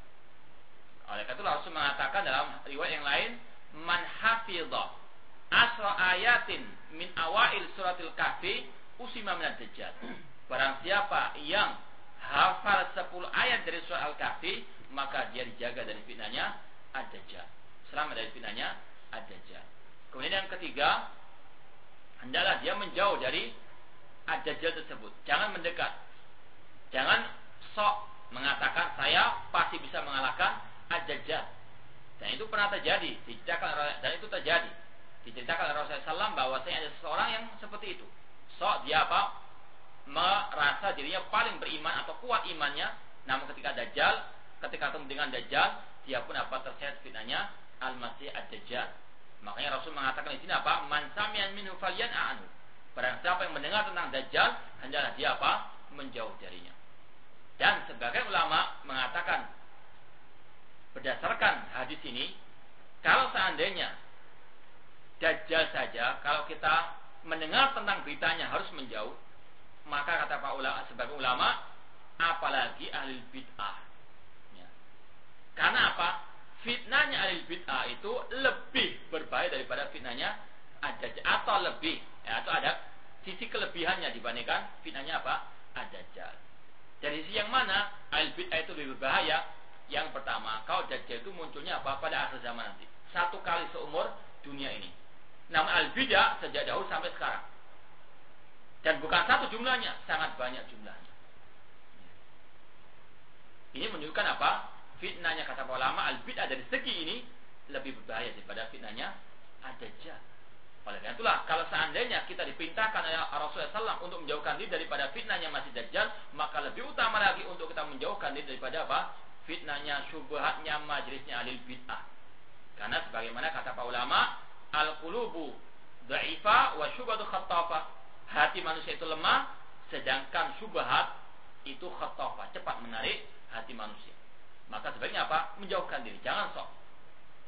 Oleh karena itu Rasul mengatakan dalam riwayat yang lain, man hafidha asra ayatin min awail suratil kahfi usima minad dajjal. Barang siapa yang hafal 10 ayat dari surah Al-Kahfi, maka dia dijaga dari fitnahnya Ad-Dajjal. Selama dari fitnahnya Ad-Dajjal. Kemudian yang ketiga, hendaklah dia menjauh dari Ad-Dajjal tersebut. Jangan mendekat. Jangan sok mengatakan saya pasti bisa mengalahkan Ad-Dajjal. Dan itu pernah terjadi, diceritakan dan itu terjadi. Diceritakan oleh Rasulullah SAW bahwasanya ada seseorang yang seperti itu. Sok dia apa? Merasa dirinya paling beriman atau kuat imannya, namun ketika Dajjal, ketika ketemu dengan Dajjal, dia pun apa terseret fitnahnya Al-Masih Ad-Dajjal. Makanya Rasul mengatakan di sini apa? Man sami'an minhu anu. Barang siapa yang mendengar tentang Dajjal, hendaklah dia apa? Menjauh darinya. Dan sebagai ulama mengatakan berdasarkan hadis ini, kalau seandainya Dajjal saja, kalau kita mendengar tentang beritanya harus menjauh, maka kata Pak ulama sebagai ulama, apalagi ahli bid'ah. Karena apa? Fitnahnya ahli bid'ah itu lebih berbahaya daripada fitnahnya ada atau lebih, ya, atau ada sisi kelebihannya dibandingkan fitnahnya apa? Ada jal. Dari sisi yang mana ahli bid'ah itu lebih berbahaya? Yang pertama, kau dajjal itu munculnya apa pada akhir zaman nanti. Satu kali seumur dunia ini. Namun al-bidah sejak dahulu sampai sekarang. Dan bukan satu jumlahnya, sangat banyak jumlahnya. Ini menunjukkan apa? Fitnahnya kata ulama al-bidah dari segi ini lebih berbahaya daripada fitnahnya ad-dajjal. Oleh karena itulah, kalau seandainya kita diperintahkan oleh Rasulullah SAW untuk menjauhkan diri daripada fitnahnya masih dajjal, maka lebih utama lagi untuk kita menjauhkan diri daripada apa? Fitnahnya, syubhatnya, majlisnya alil bid'ah. Karena sebagaimana kata para ulama, al-qulubu dha'ifa wa syubhatu khattafa. Hati manusia itu lemah, sedangkan syubhat itu khattafa, cepat menarik hati manusia. Maka sebaiknya apa? Menjauhkan diri, jangan sok.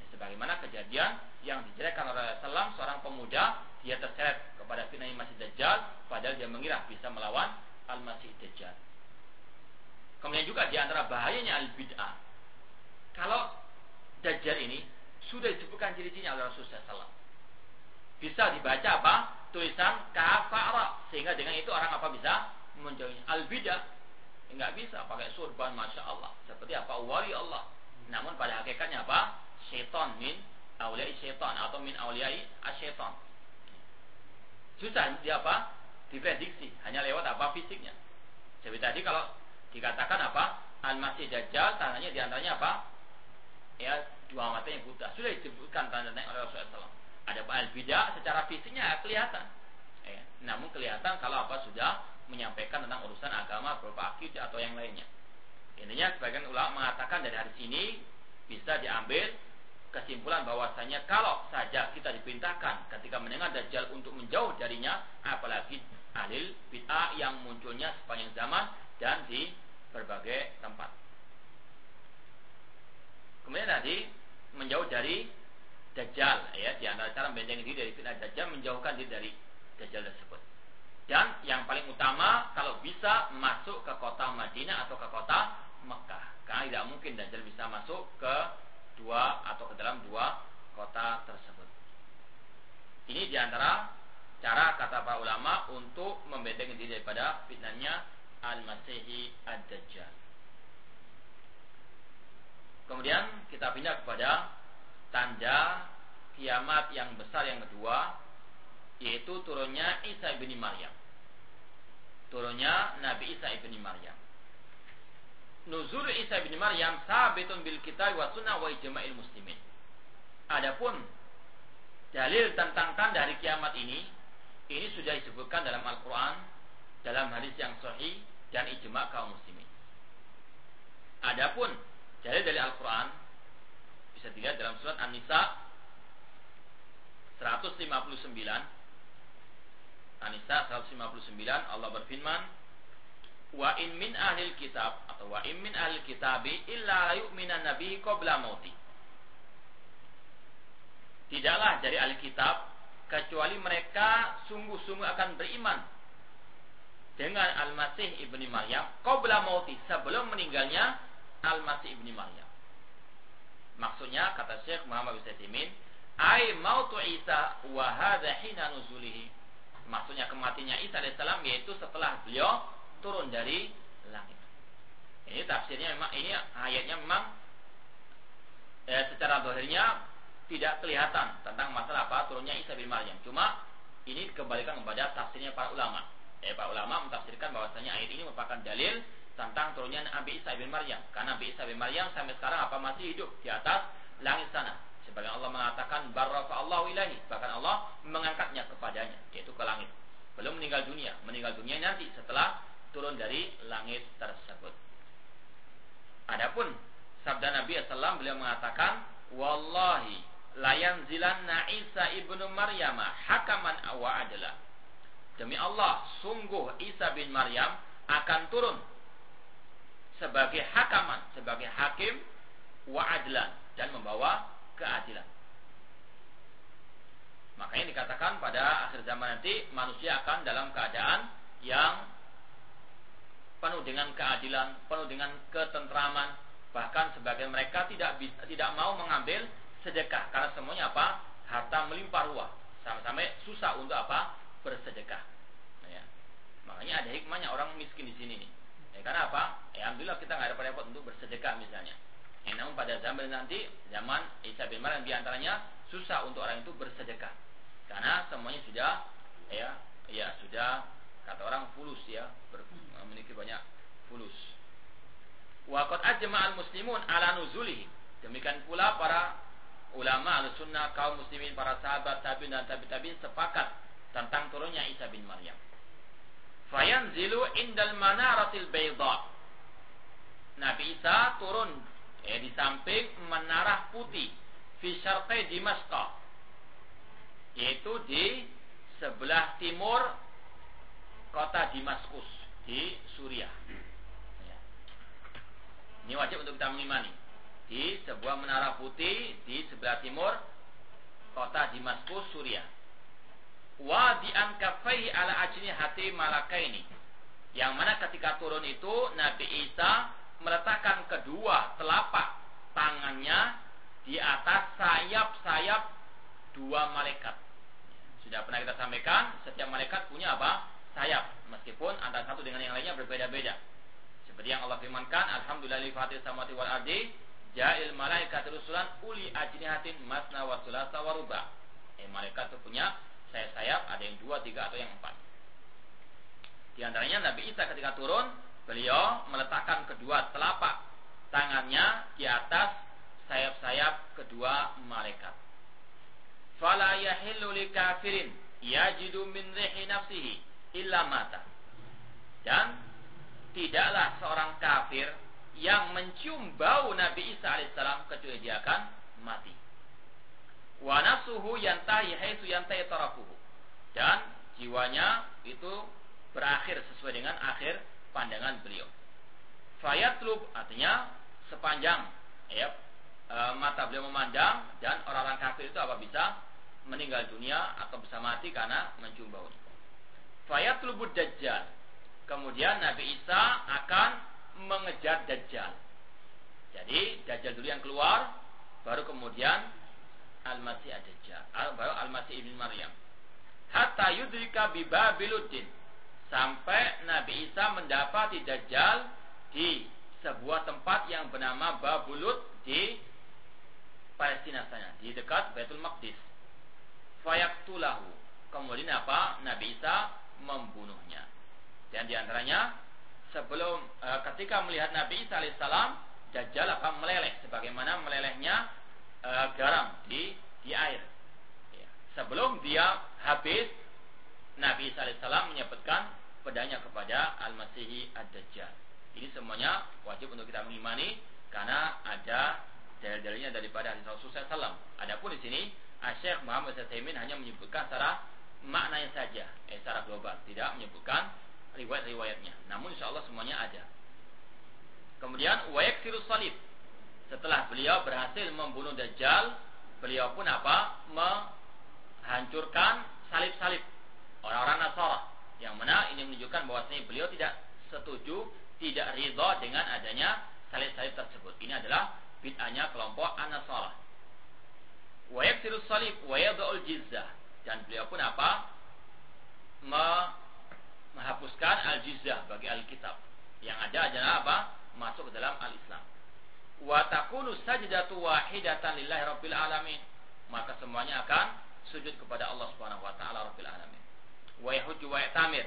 Ya, sebagaimana kejadian yang dijelaskan oleh Salam seorang pemuda dia terseret kepada fitnah Masih Dajjal padahal dia mengira bisa melawan Al-Masih Dajjal. Kemudian juga di antara bahayanya al-bid'ah. Kalau Dajjal ini sudah disebutkan ciri-cirinya oleh Rasulullah SAW. Bisa dibaca apa? Tulisan kafara. Sehingga dengan itu orang apa bisa menjauhi al-bidah. Enggak bisa pakai surban Masya Allah. Seperti apa? Wali Allah. Namun pada hakikatnya apa? Syaitan min awliyai syaitan. Atau min awliyai asyaitan. Susah dia apa? Diprediksi. Hanya lewat apa? Fisiknya. Seperti tadi kalau dikatakan apa? Al-Masih Dajjal. Tandanya di antaranya apa? Ya dua mata yang buta. Sudah disebutkan tanda-tanda oleh Rasulullah SAW. Ada al bidah secara fisiknya kelihatan. Ya. Namun kelihatan kalau apa sudah menyampaikan tentang urusan agama berupa akidah atau yang lainnya. Intinya sebagian ulama mengatakan dari hadis ini bisa diambil kesimpulan bahwasanya kalau saja kita diperintahkan ketika mendengar dajjal untuk menjauh darinya apalagi alil bid'ah yang munculnya sepanjang zaman dan di berbagai tempat. Kemudian tadi menjauh dari Dajjal ya di antara cara membentengi diri dari fitnah Dajjal menjauhkan diri dari Dajjal tersebut. Dan yang paling utama kalau bisa masuk ke kota Madinah atau ke kota Mekah. Karena tidak mungkin Dajjal bisa masuk ke dua atau ke dalam dua kota tersebut. Ini di antara cara kata para ulama untuk membentengi diri daripada fitnahnya Al-Masihi Ad-Dajjal. Kemudian kita pindah kepada tanda kiamat yang besar yang kedua yaitu turunnya Isa ibni Maryam. Turunnya Nabi Isa ibni Maryam. Nuzul Isa ibni Maryam sabitun bil kitab wa sunnah wa ijma'il muslimin. Adapun dalil tentang tanda hari kiamat ini ini sudah disebutkan dalam Al-Qur'an, dalam hadis yang sahih dan ijma' kaum muslimin. Adapun Dalil dari Al-Quran bisa dilihat dalam surat An-Nisa 159 An-Nisa 159 Allah berfirman Wa in min ahlil kitab atau wa in min ahlil kitabi illa yu'minan nabi qabla mauti. Tidaklah dari ahli kitab kecuali mereka sungguh-sungguh akan beriman dengan Al-Masih ibni Maryam qabla mauti sebelum meninggalnya Al-Masih ibni Maryam. Maksudnya kata Syekh Muhammad bin Saimin, ai mautu Isa wa hina nuzulihi. Maksudnya kematiannya Isa alaihissalam yaitu setelah beliau turun dari langit. Ini tafsirnya memang ini ayatnya memang eh, secara dohirnya tidak kelihatan tentang masalah apa turunnya Isa bin Maryam. Cuma ini dikembalikan kepada tafsirnya para ulama. Eh, para ulama mentafsirkan bahwasanya ayat ini merupakan dalil tentang turunnya Nabi Isa bin Maryam. Karena Nabi Isa bin Maryam sampai sekarang apa masih hidup di atas langit sana. Sebagian Allah mengatakan barrafa Allah ilahi. Bahkan Allah mengangkatnya kepadanya. Yaitu ke langit. Belum meninggal dunia. Meninggal dunia nanti setelah turun dari langit tersebut. Adapun sabda Nabi SAW beliau mengatakan, Wallahi layan zilanna Isa ibnu Maryam hakaman awa adalah. Demi Allah, sungguh Isa bin Maryam akan turun sebagai hakaman, sebagai hakim wa adlan dan membawa keadilan. Makanya dikatakan pada akhir zaman nanti manusia akan dalam keadaan yang penuh dengan keadilan, penuh dengan ketentraman, bahkan sebagian mereka tidak tidak mau mengambil sedekah karena semuanya apa? harta melimpah ruah. Sampai-sampai susah untuk apa? bersedekah. Ya. Makanya ada hikmahnya orang miskin di sini nih. Ya, karena apa? Ya, alhamdulillah kita nggak ada repot untuk bersedekah misalnya. Ya, namun pada zaman nanti, zaman Isa bin Maryam di antaranya susah untuk orang itu bersedekah. Karena semuanya sudah ya ya sudah kata orang fulus ya, ber, memiliki banyak fulus. Waqad ajma'al muslimun ala nuzulihi. Demikian pula para ulama al-sunnah kaum muslimin para sahabat tabi'in dan tabi sepakat tentang turunnya Isa bin Maryam. Fayanzilu indal manaratil bayda. Nabi Isa turun eh, di samping menara putih fi syarqi Dimashq yaitu di sebelah timur kota Damaskus di Suriah. Ya. Ini wajib untuk kita mengimani. Di sebuah menara putih di sebelah timur kota Damaskus, Suriah. Wa di ala ajni hati malakaini. Yang mana ketika turun itu Nabi Isa meletakkan kedua telapak tangannya di atas sayap-sayap dua malaikat. Sudah pernah kita sampaikan, setiap malaikat punya apa? sayap meskipun antara satu dengan yang lainnya berbeda-beda. Seperti yang Allah firmankan, Alhamdulillah li samawati wal ardi, ja'il malaikat rusulan uli ajnihatin masna wa sulasa wa ruba. Eh, malaikat itu punya sayap-sayap, ada yang dua, tiga, atau yang empat. Di antaranya Nabi Isa ketika turun, beliau meletakkan kedua telapak tangannya di atas sayap-sayap kedua malaikat. Fala yahillu li kafirin yajidu min rihi nafsihi illa mata. Dan tidaklah seorang kafir yang mencium bau Nabi Isa alaihissalam kecuali dia akan mati. Wa nafsuhu yantahi haitsu yantahi tarafuhu. Dan jiwanya itu berakhir sesuai dengan akhir pandangan beliau. Fayatlub artinya sepanjang ya e, mata beliau memandang dan orang-orang kafir itu apa bisa meninggal dunia atau bisa mati karena mencium baunya. Fayatlubud Dajjal. Kemudian Nabi Isa akan mengejar Dajjal. Jadi Dajjal dulu yang keluar, baru kemudian Al-Masih Ad-Dajjal, baru Al-Masih Ibn Maryam. Hatta yudrika bibabiluddin. Sampai Nabi Isa mendapati Dajjal di sebuah tempat yang bernama Babulut di Palestina sana, di dekat Baitul Maqdis. Fayaktulahu. Kemudian apa? Nabi Isa membunuhnya. Dan di antaranya sebelum e, ketika melihat Nabi Isa alaihissalam, Dajjal akan meleleh sebagaimana melelehnya e, garam di di air. Ya. Sebelum dia habis, Nabi Isa alaihissalam menyebutkan pedangnya kepada Al-Masihi Ad-Dajjal. Ini semuanya wajib untuk kita mengimani karena ada dalil-dalilnya daripada hadis Rasulullah SAW. Adapun di sini Syekh Muhammad Sataimin hanya menyebutkan secara maknanya saja, eh, secara global, tidak menyebutkan riwayat-riwayatnya. Namun insya Allah semuanya ada. Kemudian wayak sirus salib. Setelah beliau berhasil membunuh Dajjal, beliau pun apa? Menghancurkan salib-salib orang-orang Nasara. Yang mana ini menunjukkan bahwasanya beliau tidak setuju, tidak ridho dengan adanya salib-salib tersebut. Ini adalah bid'ahnya kelompok An-Nasara. Wayak sirus salib, wayadul jizzah dan beliau pun apa? menghapuskan al-jizyah bagi Alkitab. Yang ada adalah apa? masuk ke dalam al-Islam. Wa takunu sajdatu wahidatan lillahi rabbil alamin. Maka semuanya akan sujud kepada Allah Subhanahu wa taala rabbil alamin. Wa yahujju wa yatamir.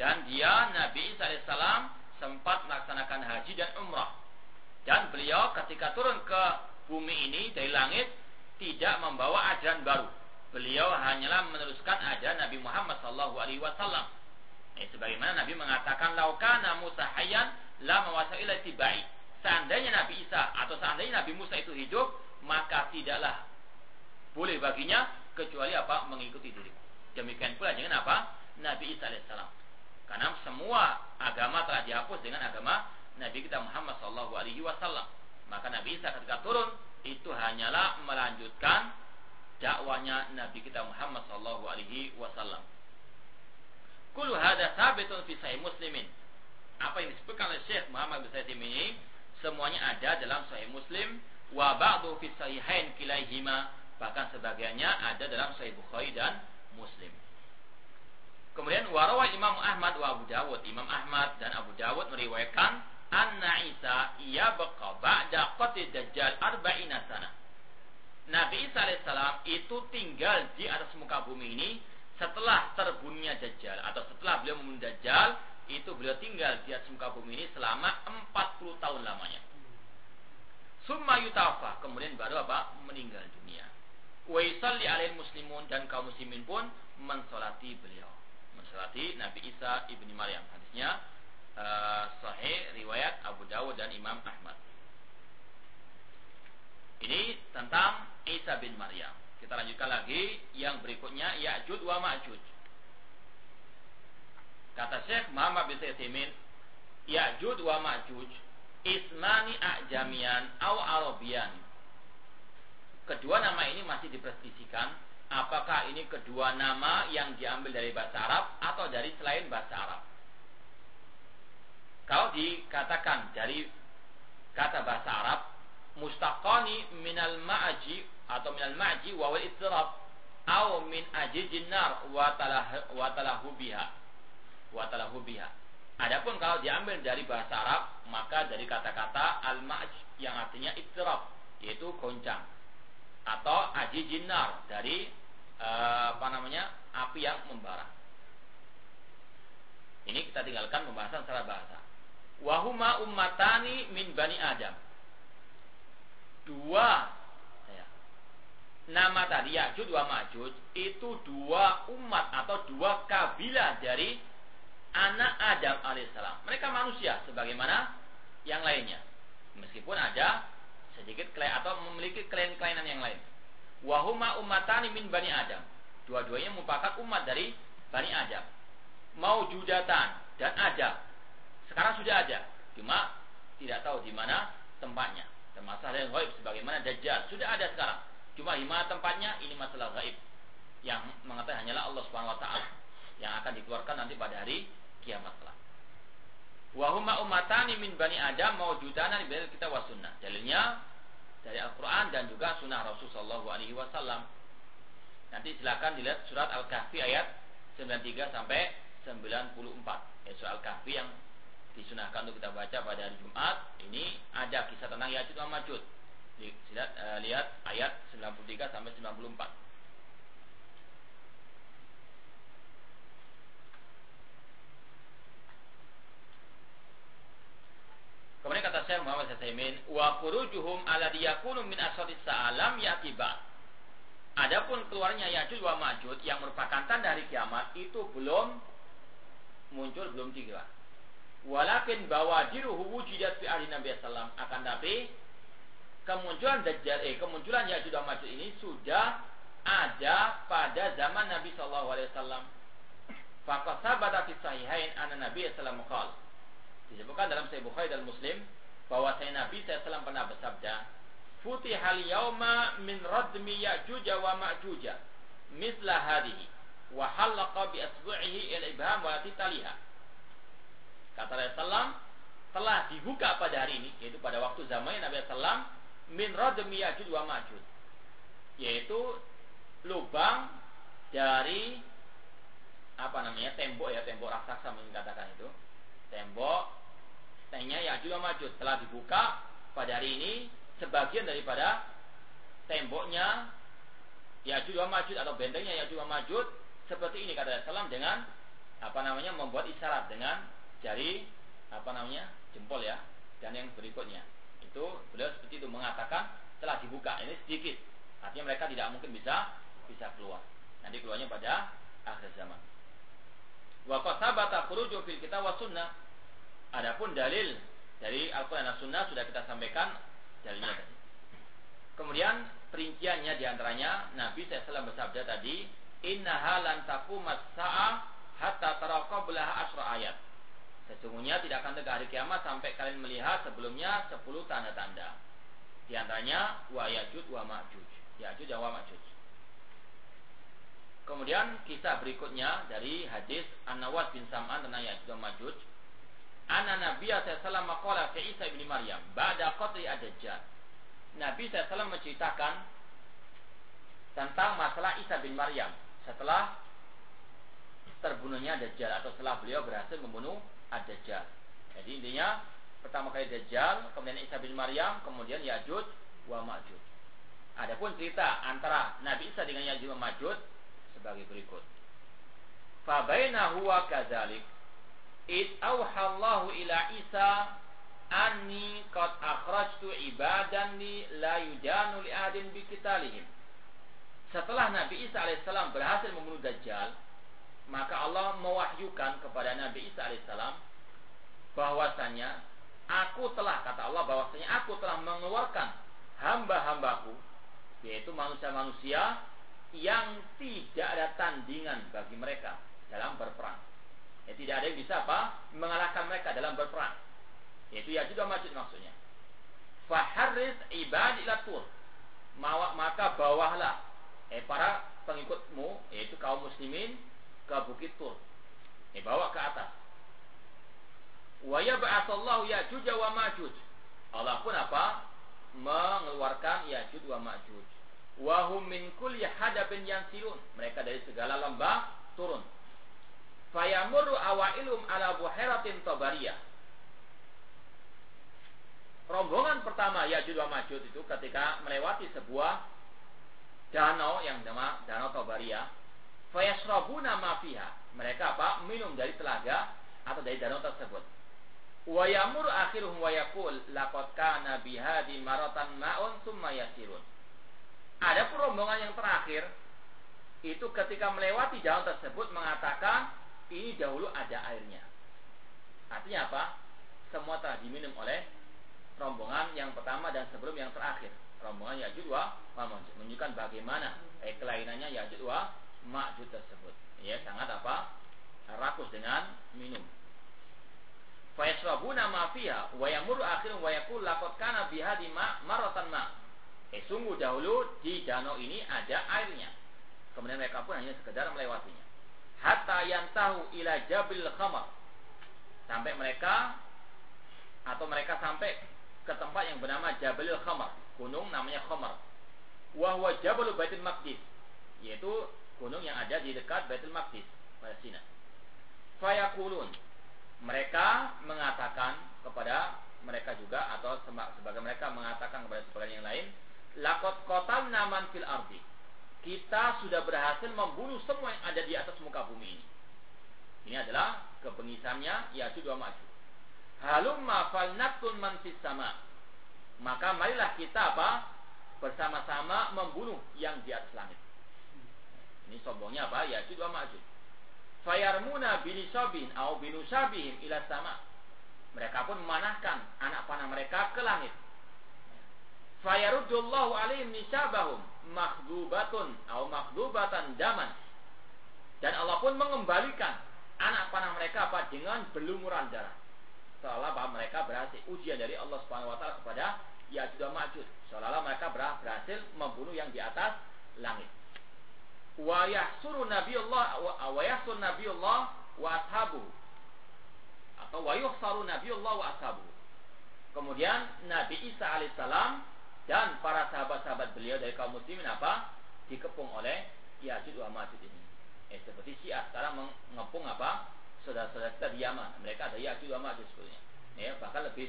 Dan dia Nabi Isa alaihissalam sempat melaksanakan haji dan umrah. Dan beliau ketika turun ke bumi ini dari langit tidak membawa ajaran baru. Beliau hanyalah meneruskan ajaran Nabi Muhammad sallallahu alaihi wasallam. Sebagaimana Nabi mengatakan laukana Musa hayyan la mawasa ila tibai. Seandainya Nabi Isa atau seandainya Nabi Musa itu hidup, maka tidaklah boleh baginya kecuali apa? mengikuti diriku. Demikian pula dengan apa? Nabi Isa alaihissalam. Karena semua agama telah dihapus dengan agama Nabi kita Muhammad sallallahu alaihi wasallam. Maka Nabi Isa ketika turun itu hanyalah melanjutkan dakwanya Nabi kita Muhammad sallallahu alaihi wasallam. Kullu hada sabitun fi sahih Muslimin. Apa yang disebutkan oleh Syekh Muhammad bin Sa'id ini semuanya ada dalam sahih Muslim wa ba'du fi sahihain kilaihima bahkan sebagiannya ada dalam sahih Bukhari dan Muslim. Kemudian warawai Imam Ahmad wa Abu Dawud. Imam Ahmad dan Abu Dawud meriwayatkan anna Isa ia baqa ba'da qatl dajjal arba'ina sana. Nabi Isa alaihissalam itu tinggal di atas muka bumi ini setelah terbunuhnya Dajjal atau setelah beliau membunuh Dajjal itu beliau tinggal di atas muka bumi ini selama 40 tahun lamanya. Summa yutafa kemudian baru apa? meninggal dunia. Wa yusalli alaihi muslimun dan kaum muslimin pun mensolati beliau. Mensolati Nabi Isa ibni Maryam. Hadisnya uh, sahih riwayat Abu Dawud dan Imam Ahmad. Ini tentang Isa bin Maryam. Kita lanjutkan lagi yang berikutnya Ya'jud wa Ma'jud. Kata Syekh Muhammad bin Saimin, Ya'jud wa Ma'jud ismani a'jamian au arabian. Kedua nama ini masih diperselisihkan. Apakah ini kedua nama yang diambil dari bahasa Arab atau dari selain bahasa Arab. Kalau dikatakan dari kata bahasa Arab, mustaqani minal ma'aji atau minal ma'ji wa wal ittirab atau min ajijin nar wa talah wa talahu biha wa talahu biha. Adapun kalau diambil dari bahasa Arab maka dari kata-kata al ma'j yang artinya ittirab yaitu goncang atau ajijin nar dari uh, apa namanya api yang membara ini kita tinggalkan pembahasan secara bahasa wahuma ummatani min bani adam dua nama tadi Ya'jud wa Ma'jud itu dua umat atau dua kabilah dari anak Adam alaihissalam. Mereka manusia sebagaimana yang lainnya. Meskipun ada sedikit atau memiliki kelainan-kelainan yang lain. Wahuma umatani min bani Adam. Dua-duanya merupakan umat dari bani Adam. Mau judatan dan ada. Sekarang sudah ada. Cuma tidak tahu di mana tempatnya. Termasuk yang gaib sebagaimana Dajjal. Sudah ada sekarang Cuma di mana tempatnya ini masalah gaib yang mengatakan hanyalah Allah Subhanahu wa taala yang akan dikeluarkan nanti pada hari kiamat kelak. Wa huma ummatani min bani Adam mawjudana di kita wa sunnah. Dalilnya dari Al-Qur'an dan juga sunnah Rasul sallallahu alaihi wasallam. Nanti silakan dilihat surat Al-Kahfi ayat 93 sampai 94. Ya, surat Al-Kahfi yang disunahkan untuk kita baca pada hari Jumat. Ini ada kisah tentang Ya'juj dan Ma'juj. Lihat, uh, lihat ayat 93 sampai 94. Kemudian kata Saimin, wa khurujuhum ala diyakunu min asadis sa'alam yatiba. Adapun keluarnya Ya'juj wa Ma'juj yang merupakan tanda hari kiamat itu belum muncul belum tiga. Walakin bawadiruhu wujidat fi ahli Nabi sallam akan tapi kemunculan Dajjal eh kemunculan Ya'juj dan Ma'juj ini sudah ada pada zaman Nabi sallallahu alaihi wasallam. Fi sahihain anna Nabi sallallahu alaihi Disebutkan dalam Sahih Bukhari dan Muslim bahwa saya Nabi sallallahu pernah bersabda, "Futihal yauma min radmi Ya'juj wa Ma'juj misla hadhihi wa halaqa bi asbu'ihi al-ibham wa titaliha." Kata Rasulullah telah dibuka pada hari ini, yaitu pada waktu zaman Nabi sallallahu min radmi Ya'juj wa Ma'juj yaitu lubang dari apa namanya tembok ya tembok raksasa mungkin katakan itu tembok bentengnya Ya'juj wa Ma'juj telah dibuka pada hari ini sebagian daripada temboknya Ya'juj wa Ma'juj atau bentengnya Ya'juj wa Ma'juj seperti ini kata Rasulullah dengan apa namanya membuat isyarat dengan jari apa namanya jempol ya dan yang berikutnya. Itu beliau seperti itu mengatakan telah dibuka. Ini sedikit. Artinya mereka tidak mungkin bisa bisa keluar. Nanti keluarnya pada akhir zaman. Wa qad sabata khuruju fil kitab wa sunnah adapun dalil dari Al-Qur'an dan Sunnah sudah kita sampaikan dalilnya tadi kemudian perinciannya di antaranya Nabi SAW bersabda tadi Inna halan taqumat sa'ah hatta taraqablah asra ayat. Sesungguhnya tidak akan tegak hari kiamat sampai kalian melihat sebelumnya 10 tanda-tanda. Di antaranya wa yajud wa ma'juj. Yajud dan wa ma'juj. Kemudian kisah berikutnya dari hadis An-Nawas bin Sam'an tentang Yajud dan Ma'juj. Anna Nabiya SAW maqala fi Isa bin Maryam ba'da qatli ad-Dajjal. Nabi SAW menceritakan tentang masalah Isa bin Maryam setelah terbunuhnya Dajjal atau setelah beliau berhasil membunuh Ad-Dajjal. Jadi intinya pertama kali Dajjal, kemudian Isa bin Maryam, kemudian Ya'juj wa Ma'juj. Adapun cerita antara Nabi Isa dengan Ya'juj wa Ma'juj sebagai berikut. Fa baina huwa kadzalik id ila Isa anni qad akhrajtu ibadan li la yujanu li adin bi kitalihim setelah Nabi Isa alaihissalam berhasil membunuh Dajjal, maka Allah mewahyukan kepada Nabi Isa alaihissalam bahwasanya aku telah kata Allah bahwasanya aku telah mengeluarkan hamba-hambaku yaitu manusia-manusia yang tidak ada tandingan bagi mereka dalam berperang. Ya, tidak ada yang bisa apa mengalahkan mereka dalam berperang. Yaitu ya juga masjid maksudnya. Faharris ibad ila tur. Maka bawahlah eh para pengikutmu yaitu kaum muslimin ke bukit Tur. Eh bawa ke atas. Wa yab'atsallahu Ya'juj wa Ma'juj. Allah pun apa? mengeluarkan Ya'juj wa Ma'juj. Wa hum min kulli hadabin yansirun. Mereka dari segala lembah turun. Fayamuru awailum ala buheratin tabariyah. Rombongan pertama Ya'juj wa Ma'juj itu ketika melewati sebuah danau yang nama danau Tabaria fayasrabuna ma fiha. Mereka apa? Minum dari telaga atau dari danau tersebut. Wa yamur akhiruhum wa yaqul laqad kana ma'un summa yasirun. Ada rombongan yang terakhir itu ketika melewati danau tersebut mengatakan ini dahulu ada airnya artinya apa semua telah diminum oleh rombongan yang pertama dan sebelum yang terakhir rombongan Ya'juj wa Ma'juj menunjukkan bagaimana eh, kelainannya Ya'juj wa Ma'juj tersebut. Ya, sangat apa? rakus dengan minum. Fa yasrabuna ma fiha wa yamuru akhirun wa yaqul laqad kana bihadi ma maratan ma. Eh sungguh dahulu di danau ini ada airnya. Kemudian mereka pun hanya sekedar melewatinya. Hatta yantahu ila jabil khamar. Sampai mereka atau mereka sampai ke tempat yang bernama Jabalil Khamar gunung namanya Khomar. Wahwa Jabal Baitul Maqdis, yaitu gunung yang ada di dekat Baitul Maqdis, Palestina. Fayakulun, mereka mengatakan kepada mereka juga atau sebagai mereka mengatakan kepada sebagian yang lain, lakot kotal naman fil ardi. Kita sudah berhasil membunuh semua yang ada di atas muka bumi ini. Ini adalah kebengisannya Yaitu dua maju. Halumma falnaktun man fis sama maka marilah kita apa? Bersama-sama membunuh yang di atas langit. Ini sombongnya apa? Ya, dua maju. Fayarmuna binisabin atau binusabihim ila sama. Mereka pun memanahkan anak panah mereka ke langit. Fayarudullahu alaihim nisabahum makhdubatun atau makhdubatan daman. Dan Allah pun mengembalikan anak panah mereka apa dengan belumuran darah. Seolah bahwa mereka berhasil ujian dari Allah Subhanahu wa taala kepada ya sudah Ma'juj. Seolah-olah mereka berhasil membunuh yang di atas langit. Wa yahsuru nabiyullah wa yahsur nabiyullah wa ashabu. Atau wa yuhsaru nabiyullah wa ashabu. Kemudian Nabi Isa alaihissalam dan para sahabat-sahabat beliau dari kaum muslimin apa? Dikepung oleh Ya'juj wa Ma'juj ini. Eh, seperti Syiah sekarang mengepung apa? Saudara-saudara kita di Yaman. Mereka ada Ya'juj wa Ma'juj sebetulnya. Ya, bahkan lebih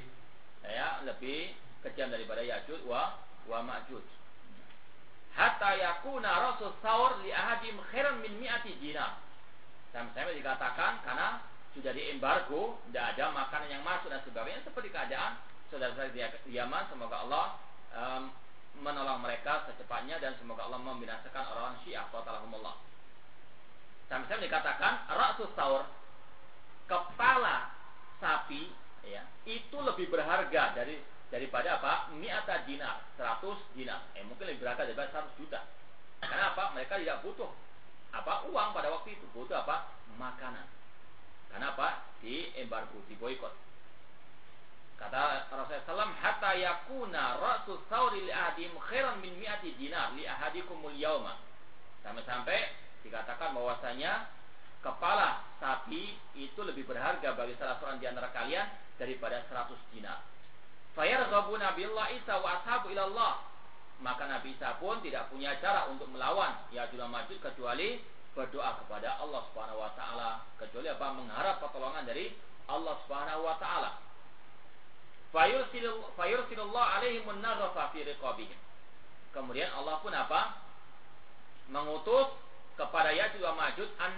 ya, lebih kejam daripada Ya'juj wa wa Ma'juj. Hatta yakuna rasul saur li ahadim khairan min mi'ati dinar. Sampai-sampai dikatakan karena sudah diembargo, tidak ada makanan yang masuk dan sebagainya seperti keadaan saudara-saudara di Yaman semoga Allah um, menolong mereka secepatnya dan semoga Allah membinasakan orang Syiah qatalahumullah. Sampai-sampai dikatakan rasul saur kepala sapi ya itu lebih berharga dari daripada apa? Mi'ata dinar, 100 dinar. Eh mungkin lebih berharga daripada 100 juta. Kenapa? Mereka tidak butuh apa uang pada waktu itu, butuh apa? Makanan. Kenapa? Di embargo, di boykot. Kata Rasulullah SAW, hatta yakuna rasul sauri li ahadim khairan min mi'ati dinar li ahadikumul yauma. Sampai-sampai dikatakan bahwasanya kepala sapi itu lebih berharga bagi salah seorang di antara kalian daripada 100 dinar. Fayarghabuna billahi isa wa ashabu ilallah. Maka Nabi Isa pun tidak punya cara untuk melawan Ya'juj Ma'juj kecuali berdoa kepada Allah Subhanahu wa taala, kecuali apa? mengharap pertolongan dari Allah Subhanahu wa taala fayursilullah alaihim an-nadhafa fi. Kemudian Allah pun apa? Mengutus kepada Ya'juj wa Ma'juj an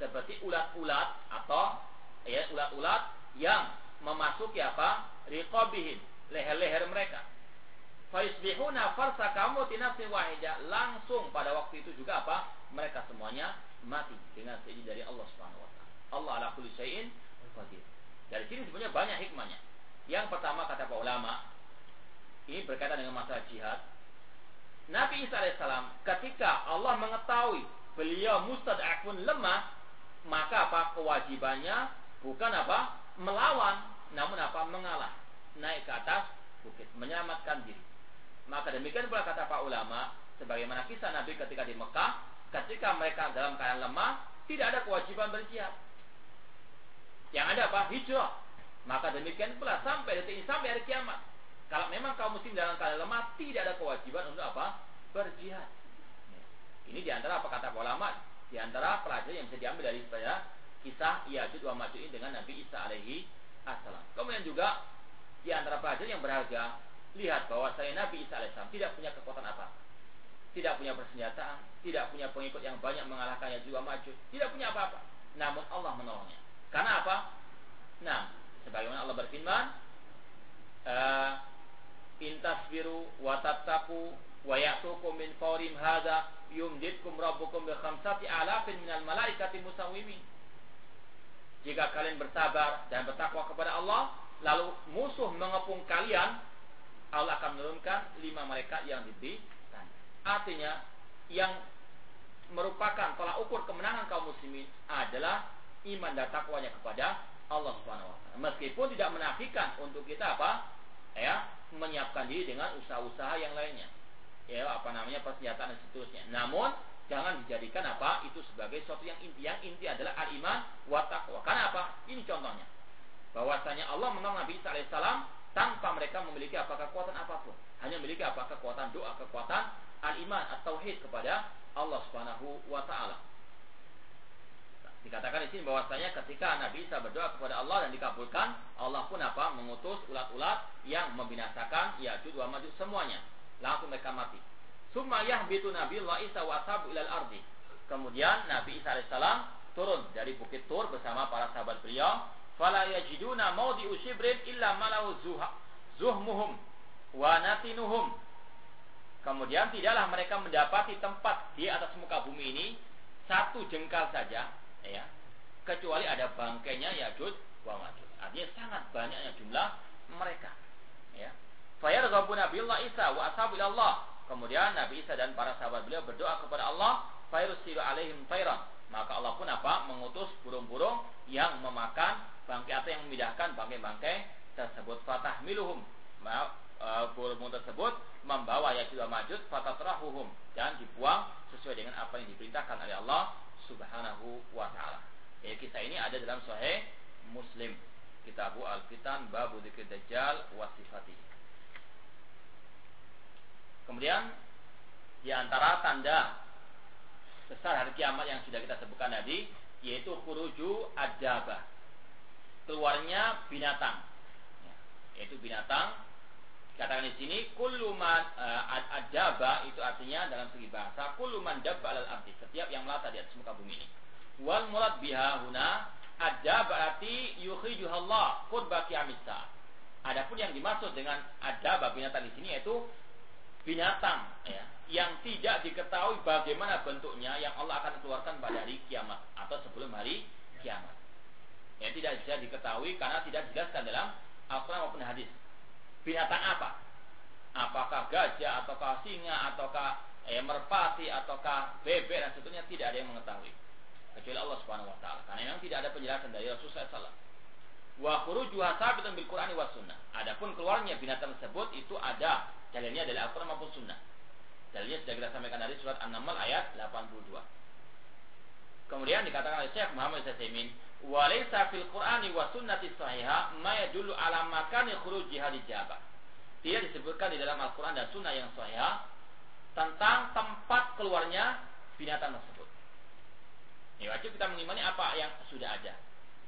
seperti ulat-ulat atau ya ulat-ulat yang memasuki apa? riqabihim, leher-leher mereka. Fayusbihuna farsa kamu tinafsin wahida. Langsung pada waktu itu juga apa? Mereka semuanya mati dengan seizin dari Allah Subhanahu. Allah ala kulli syai'in. Dari sini sebenarnya banyak hikmahnya. Yang pertama kata para ulama, ini berkaitan dengan masalah jihad. Nabi Isa alaihissalam ketika Allah mengetahui beliau mustad'afun lemah, maka apa kewajibannya bukan apa melawan, namun apa mengalah, naik ke atas bukit, menyelamatkan diri. Maka demikian pula kata Pak ulama, sebagaimana kisah Nabi ketika di Mekah, ketika mereka dalam keadaan lemah, tidak ada kewajiban berjihad. Yang ada apa? Hijrah. Maka demikian pula sampai detik ini sampai hari kiamat. Kalau memang kaum muslim dalam keadaan lemah, tidak ada kewajiban untuk apa? Berjihad. Ini di antara apa kata ulama, di antara pelajaran yang bisa diambil dari saya kisah Yajud wa Majud dengan Nabi Isa alaihi assalam. Kemudian juga di antara pelajaran yang berharga, lihat bahwa saya Nabi Isa alaihi tidak punya kekuatan apa. Tidak punya persenjataan, tidak punya pengikut yang banyak mengalahkan Yajud wa Majud, tidak punya apa-apa. Namun Allah menolongnya. Karena apa? Nah, sebagaimana Allah berfirman uh, intasbiru wa tattaqu wa ya'tukum min fawrim hadza yumditkum rabbukum bi khamsati alafin minal malaikati musawwimin. Jika kalian bersabar dan bertakwa kepada Allah lalu musuh mengepung kalian Allah akan menurunkan lima mereka yang diberikan. Artinya yang merupakan tolak ukur kemenangan kaum muslimin adalah iman dan takwanya kepada Allah Subhanahu wa taala. Meskipun tidak menafikan untuk kita apa? Ya, menyiapkan diri dengan usaha-usaha yang lainnya. Ya, apa namanya persenjataan dan seterusnya. Namun jangan dijadikan apa? Itu sebagai sesuatu yang inti. Yang inti adalah al-iman wa taqwa. Karena apa? Ini contohnya. Bahwasanya Allah menolong Nabi Isa alaihissalam tanpa mereka memiliki apa kekuatan apa pun. Hanya memiliki apa kekuatan doa, kekuatan al-iman atau tauhid kepada Allah Subhanahu wa taala. Dikatakan di sini bahwasanya ketika Nabi Isa berdoa kepada Allah dan dikabulkan, Allah pun apa? Mengutus ulat-ulat yang membinasakan Ya'juj wa Ma'juj semuanya. Langsung mereka mati. Summa yahbitu Nabi Allah Isa wa ilal ardi. Kemudian Nabi Isa alaihissalam turun dari bukit Tur bersama para sahabat beliau. Fala yajiduna maudi ushibrin illa malau zuha, zuhmuhum wa natinuhum. Kemudian tidaklah mereka mendapati tempat di atas muka bumi ini satu jengkal saja ya kecuali ada bangkainya Ya'juj wa Ma'juj. Artinya sangat banyaknya jumlah mereka. Ya. Fayarghabuna billah Isa wa ashabu Allah. Kemudian Nabi Isa dan para sahabat beliau berdoa kepada Allah, fayursilu alaihim tayran. Maka Allah pun apa? Mengutus burung-burung yang memakan bangkai atau yang memindahkan bangkai-bangkai tersebut. Fatah miluhum. E, burung tersebut membawa Ya'juj wa Ma'juj fatatrahuhum dan dibuang sesuai dengan apa yang diperintahkan oleh Allah Subhanahu wa taala. Ya, kisah ini ada dalam Sahih Muslim. Kitab Al-Fitan Babu Dzikir Dajjal wa Sifati. Kemudian di antara tanda besar hari kiamat yang sudah kita sebutkan tadi yaitu khuruju adabah. Keluarnya binatang. yaitu binatang. Katakan di sini kuluman uh, eh, adaba itu artinya dalam segi bahasa kuluman dabba alal arti setiap yang melata di atas muka bumi ini. Wal murad biha huna ada berarti yukhrijuhallah qurba qiyamisa. Adapun yang dimaksud dengan ada binatang di sini yaitu binatang ya, yang tidak diketahui bagaimana bentuknya yang Allah akan keluarkan pada hari kiamat atau sebelum hari kiamat. Ya, tidak bisa diketahui karena tidak dijelaskan dalam Al-Quran maupun hadis. Binatang apa? Apakah gajah ataukah singa ataukah eh, merpati ataukah bebek dan sebagainya tidak ada yang mengetahui kecuali Allah Subhanahu wa taala. Karena memang tidak ada penjelasan dari Rasulullah SAW. Wa khurujuha sabitun bil Qur'ani was sunnah. Adapun keluarnya binatang tersebut itu ada dalilnya dari Al-Qur'an maupun sunnah. Dalilnya sudah kita sampaikan dari surat An-Naml ayat 82. Kemudian dikatakan oleh Syekh Muhammad Saimin, "Wa laysa fil Qur'ani wa sunnati sahiha ma yadullu ala makani khurujiha dijabah." Tidak disebutkan di dalam Al-Qur'an dan sunnah yang sahih tentang tempat keluarnya binatang tersebut. Ya, wajib kita mengimani apa yang sudah ada.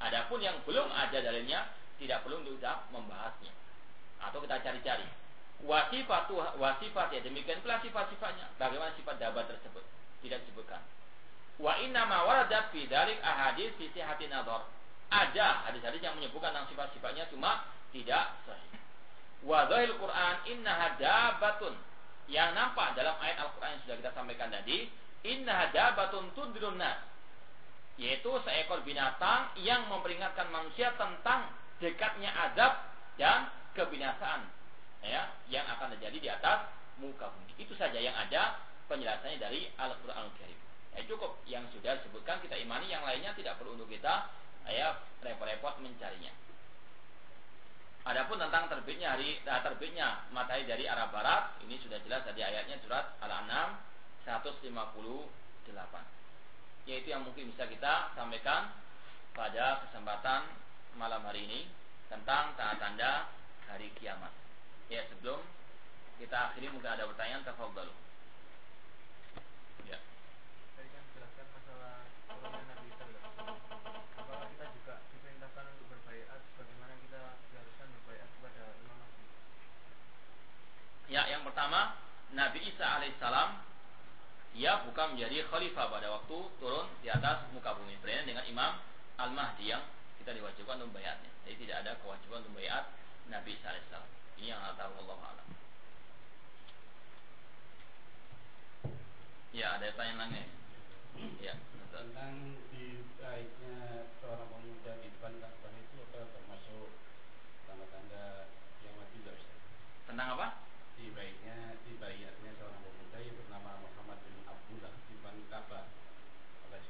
Adapun yang belum ada dalilnya tidak perlu kita membahasnya atau kita cari-cari. Wasifat wasifat ya demikian pula sifat-sifatnya. Bagaimana sifat dabat tersebut tidak disebutkan. Wa inna ma waradat fi dzalik ahadits fi sihhati nadhar. Ada hadis-hadis yang menyebutkan tentang sifat-sifatnya cuma tidak sahih. Wa dzahil Quran inna dabatun. Yang nampak dalam ayat Al-Qur'an yang sudah kita sampaikan tadi, inna dabatun tudrun nas yaitu seekor binatang yang memperingatkan manusia tentang dekatnya azab dan kebinasaan ya yang akan terjadi di atas muka bumi. Itu saja yang ada penjelasannya dari Al-Qur'anul Karim. Ya, cukup yang sudah disebutkan kita imani yang lainnya tidak perlu untuk kita ya repot-repot mencarinya. Adapun tentang terbitnya hari nah, terbitnya matahari dari arah barat ini sudah jelas tadi ayatnya surat Al-An'am 158 yaitu yang mungkin bisa kita sampaikan pada kesempatan malam hari ini tentang tanda-tanda hari kiamat. Ya, sebelum kita akhiri mungkin ada pertanyaan tafadhal. Ya. Tadi kan jelaskan masalah Nabi Apakah kita juga diperintahkan untuk berbaiat bagaimana kita diharuskan berbaiat kepada Imam Mahdi? Ya, yang pertama Nabi Isa alaihissalam ia bukan menjadi khalifah pada waktu turun di atas muka bumi. Berbeda dengan Imam Al-Mahdi yang kita diwajibkan untuk bayatnya. Jadi tidak ada kewajiban untuk bayat Nabi SAW. Ini yang tahu Allah Alam. Ya, ada pertanyaan lain. Ya, tentang di baiknya seorang pemuda di depan Ka'bah itu apa termasuk tanda-tanda yang juga Ustaz? Tentang apa? Di baiknya di bayatnya seorang pemuda yang bernama Muhammad bin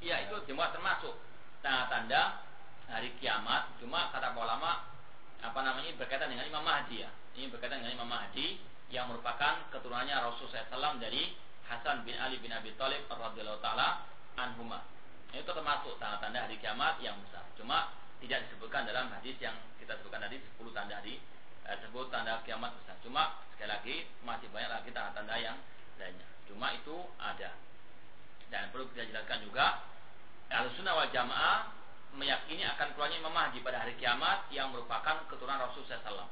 Iya itu semua termasuk tanda-tanda hari kiamat. Cuma kata ulama apa namanya berkaitan dengan Imam Mahdi ya. Ini berkaitan dengan Imam Mahdi yang merupakan keturunannya Rasulullah SAW dari Hasan bin Ali bin Abi Thalib radhiyallahu taala anhuma. Itu termasuk tanda-tanda hari kiamat yang besar. Cuma tidak disebutkan dalam hadis yang kita sebutkan tadi 10 tanda hari eh, sebut tanda kiamat besar. Cuma sekali lagi masih banyak lagi tanda-tanda yang lainnya. Cuma itu ada. Dan perlu kita jelaskan juga Al-Sunnah wal Jamaah meyakini akan keluarnya Imam Mahdi pada hari kiamat yang merupakan keturunan Rasul SAW.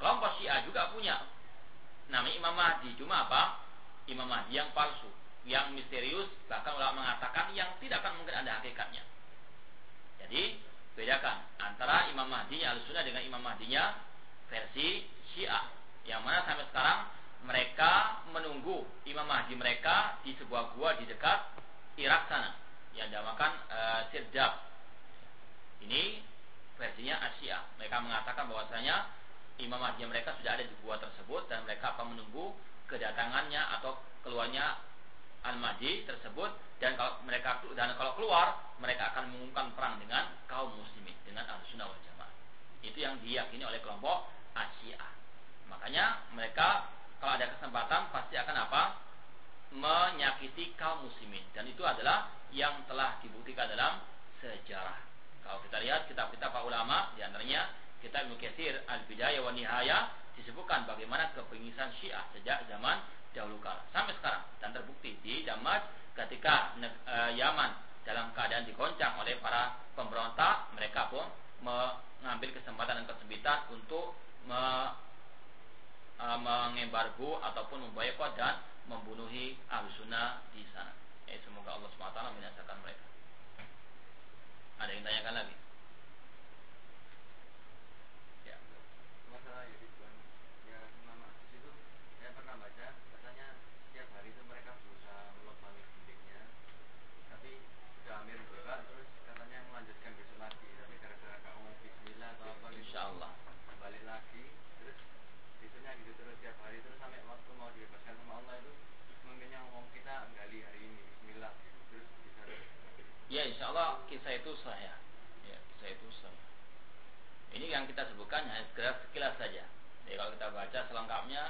Kelompok Syiah juga punya namanya Imam Mahdi, cuma apa? Imam Mahdi yang palsu, yang misterius, bahkan ulama mengatakan yang tidak akan mungkin ada hakikatnya. Jadi bedakan antara Imam Mahdi Al-Sunnah dengan Imam Mahdinya versi Syiah. Yang mana sampai sekarang mereka menunggu Imam Mahdi mereka di sebuah gua di dekat Irak sana yang dinamakan uh, Sirdab. Ini versinya Asia. Mereka mengatakan bahwasanya Imam Mahdi mereka sudah ada di gua tersebut dan mereka akan menunggu kedatangannya atau keluarnya Al-Mahdi tersebut dan kalau mereka dan kalau keluar mereka akan mengumumkan perang dengan kaum muslimin dengan Ahlussunnah wal Jamaah. Itu yang diyakini oleh kelompok Asia. Makanya mereka kalau ada kesempatan pasti akan apa? menyakiti kaum muslimin dan itu adalah yang telah dibuktikan dalam sejarah. Kalau kita lihat kitab-kitab para ulama di antaranya kitab Ibnu Katsir Al-Bidayah wa Nihayah disebutkan bagaimana kepengisan Syiah sejak zaman dahulu kala sampai sekarang dan terbukti di Damas ketika e, Yaman dalam keadaan digoncang oleh para pemberontak mereka pun mengambil kesempatan dan kesempitan untuk me, uh, mengembargo ataupun memboikot dan membunuhi ahlu sunnah di sana. Ya, semoga Allah SWT menyaksikan mereka. Ada yang tanyakan lagi? Ya. Masalah ya Ridwan, ya Imam Mahfuz itu saya pernah baca katanya setiap hari itu mereka berusaha melobangi dindingnya, tapi sudah ambil juga terus katanya melanjutkan besok lagi, tapi gara-gara kamu Bismillah atau apa gitu, Insya Allah. balik lagi, terus itunya gitu terus tiap hari terus sampai waktu mau dibebaskan sama Allah itu memimpinnya ngomong kita gali hari ini Bismillah gitu, terus bisa Ya insya Allah kisah itu sahih. Ya kisah itu sahih. Ini yang kita sebutkan hanya sekedar sekilas saja. Jadi kalau kita baca selengkapnya,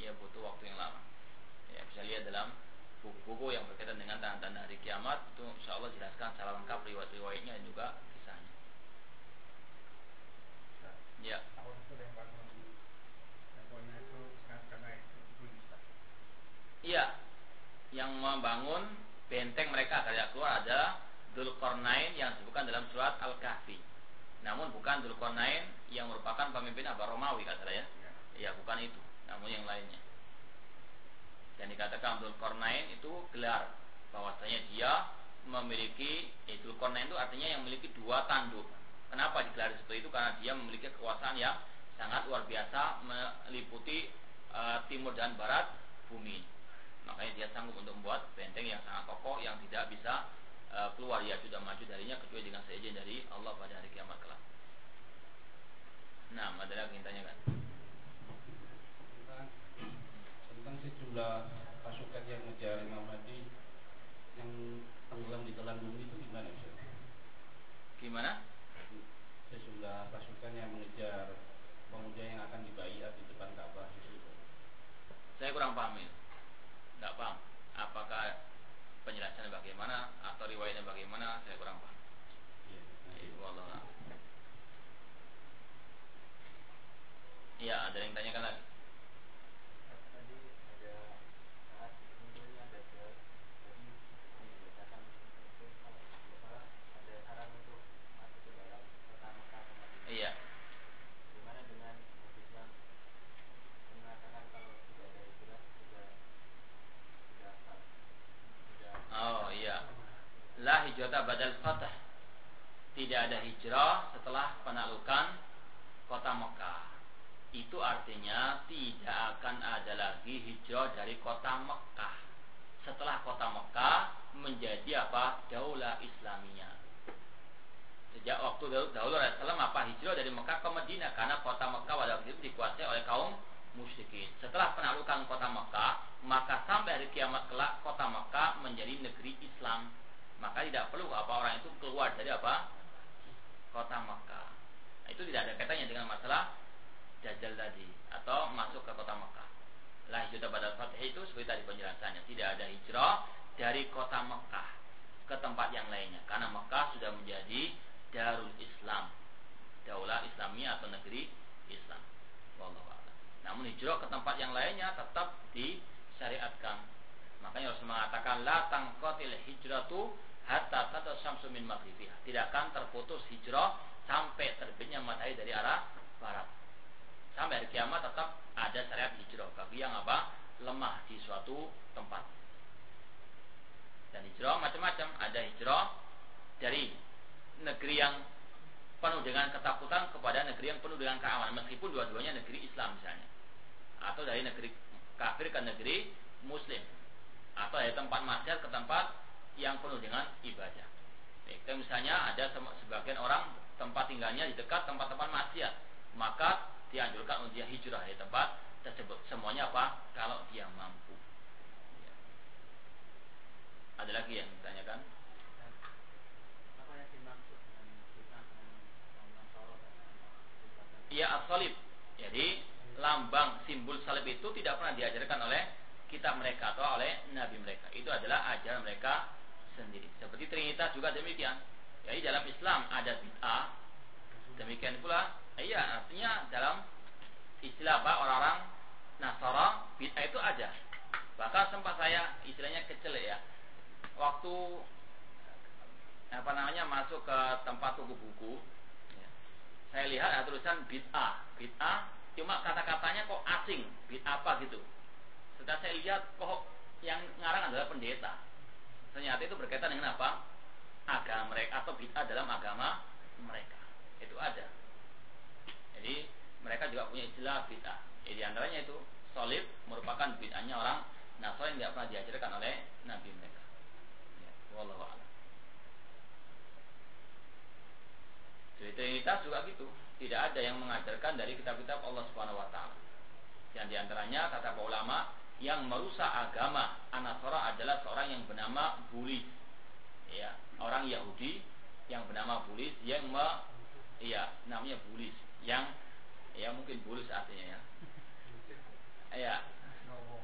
ya butuh waktu yang lama. Ya bisa lihat dalam buku-buku yang berkaitan dengan tanda-tanda hari kiamat itu insya Allah jelaskan secara lengkap riwayat-riwayatnya dan juga kisahnya. Ya. Iya. Yang membangun benteng mereka agar keluar ada Dzulqarnain yang disebutkan dalam surat Al-Kahfi. Namun bukan Dzulqarnain yang merupakan pemimpin Abad Romawi kata saya. Ya, bukan itu, namun yang lainnya. Dan dikatakan Dzulqarnain itu gelar bahwasanya dia memiliki eh, Dzulqarnain itu artinya yang memiliki dua tanduk. Kenapa digelar seperti itu? Karena dia memiliki kekuasaan yang sangat luar biasa meliputi uh, timur dan barat bumi. Makanya dia sanggup untuk membuat benteng yang sangat kokoh yang tidak bisa uh, keluar ya sudah maju darinya kecuali dengan seizin dari Allah pada hari kiamat kelak. Nah, ada lagi yang tanyakan? tentang tentang sejumlah pasukan yang mengejar Imam Mahdi yang tenggelam di telan bumi itu gimana Ustaz? Gimana? Sejumlah pasukan yang mengejar pemuda yang akan dibayar di depan Ka'bah. Saya kurang paham itu. Tidak paham. Apakah penjelasannya bagaimana atau riwayatnya bagaimana? Saya kurang paham. Iya. Iya, ada yang tanyakan lagi. tadi ada saat munculnya dajjal jadi diberitakan itu kalau apa ada saran untuk masuk ke dalam kota Mekah ke Madinah. Iya. Gimana dengan umat Islam yang mengatakan kalau tidak ada hijrah sudah sudah sah, sudah Oh iya. La hijrata badal fatah. Tidak ada hijrah setelah penaklukan kota Mekah. Itu artinya tidak akan ada lagi hijrah dari kota Mekah. Setelah kota Mekah menjadi apa? Daulah Islamiyah. Sejak waktu dahulu Rasulullah apa hijrah dari Mekah ke Madinah karena kota Mekah pada waktu itu dikuasai oleh kaum musyrikin. Setelah penaklukan kota Mekah, maka sampai hari kiamat kelak kota Mekah menjadi negeri Islam. Maka tidak perlu apa orang itu keluar dari apa? Kota Mekah. Nah, itu tidak ada kaitannya dengan masalah Dajjal tadi atau masuk ke kota Mekah. La hijrah pada Fatih itu seperti tadi penjelasannya, tidak ada hijrah dari kota Mekah ke tempat yang lainnya karena Mekah sudah menjadi Darul Islam, daulah Islamiyah atau negeri Islam. Wallahu a'lam. Namun hijrah ke tempat yang lainnya tetap disyariatkan. Makanya Rasul mengatakan la tangqatil hijratu hatta tata syamsu min maghribiha. Tidak akan terputus hijrah sampai terbitnya matahari dari arah barat. Sampai hari kiamat tetap ada syariat hijrah bagi yang apa? lemah di suatu tempat. Dan hijrah macam-macam. Ada hijrah dari negeri yang penuh dengan ketakutan kepada negeri yang penuh dengan keamanan meskipun dua-duanya negeri Islam misalnya atau dari negeri kafir ke negeri muslim atau dari tempat maksiat ke tempat yang penuh dengan ibadah. Itu misalnya ada sebagian orang tempat tinggalnya di dekat tempat-tempat maksiat, maka dianjurkan untuk dia hijrah dari tempat tersebut. Semuanya apa? Kalau dia mampu. Ya. Ada lagi yang ditanyakan? apa yang dimaksud dengan kita Iya as-salib. Jadi lambang simbol salib itu tidak pernah diajarkan oleh kita mereka atau oleh nabi mereka. Itu adalah ajaran mereka sendiri. Seperti Trinitas juga demikian. Jadi dalam Islam ada bid'ah. Demikian pula, iya artinya dalam istilah apa orang-orang Nasara bid'ah itu ada. Bahkan sempat saya istilahnya kecil ya. Waktu apa namanya masuk ke tempat toko buku, ya, saya lihat ada tulisan bid'ah. Bid'ah cuma kata-katanya kok asing, apa gitu. Setelah saya lihat kok yang ngarang adalah pendeta. Ternyata itu berkaitan dengan apa? Agama mereka atau bid'ah dalam agama mereka. Itu ada. Jadi mereka juga punya istilah bid'ah. Jadi antaranya itu solid merupakan bid'ahnya orang Nasrani yang tidak pernah diajarkan oleh Nabi mereka. Ya, wallahu a'lam. Trinitas juga gitu. Tidak ada yang mengajarkan dari kitab-kitab Allah Subhanahu wa taala. Yang di antaranya kata para ulama yang merusak agama Anasara adalah seorang yang bernama Bulis. Ya, orang Yahudi yang bernama Bulis yang me, ya, namanya Bulis yang ya mungkin Bulis artinya ya. Ya.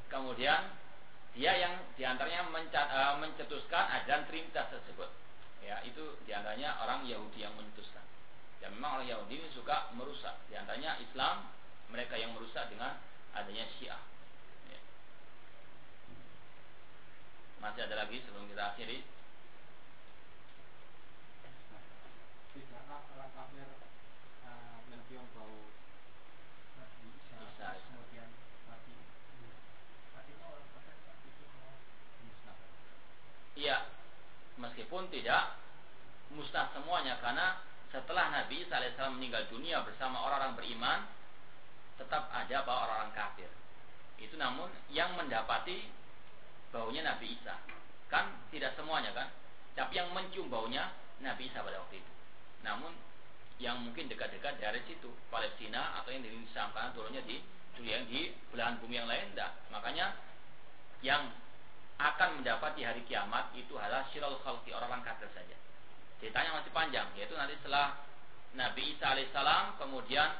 Kemudian dia yang di antaranya uh, mencetuskan ajaran Trinitas tersebut. Ya, itu di antaranya orang Yahudi yang mencetuskan. Dan memang orang Yahudi ini suka merusak. Di antaranya Islam, mereka yang merusak dengan adanya Syiah. Ya. Masih ada lagi sebelum kita akhiri. Tidakkah orang kafir mencium bau Nabi kemudian mati? Artinya orang kafir itu musnah. Iya, meskipun tidak musnah semuanya karena setelah Nabi alaihissalam meninggal dunia bersama orang-orang beriman, tetap ada bahwa orang-orang kafir. Itu namun yang mendapati baunya Nabi Isa. Kan tidak semuanya kan? Tapi yang mencium baunya Nabi Isa pada waktu itu. Namun yang mungkin dekat-dekat dari situ, Palestina atau yang di turunnya di yang di belahan bumi yang lain enggak. Makanya yang akan mendapati hari kiamat itu adalah syirul khalqi orang-orang kafir saja. Ceritanya masih panjang, yaitu nanti setelah Nabi Isa alaihissalam kemudian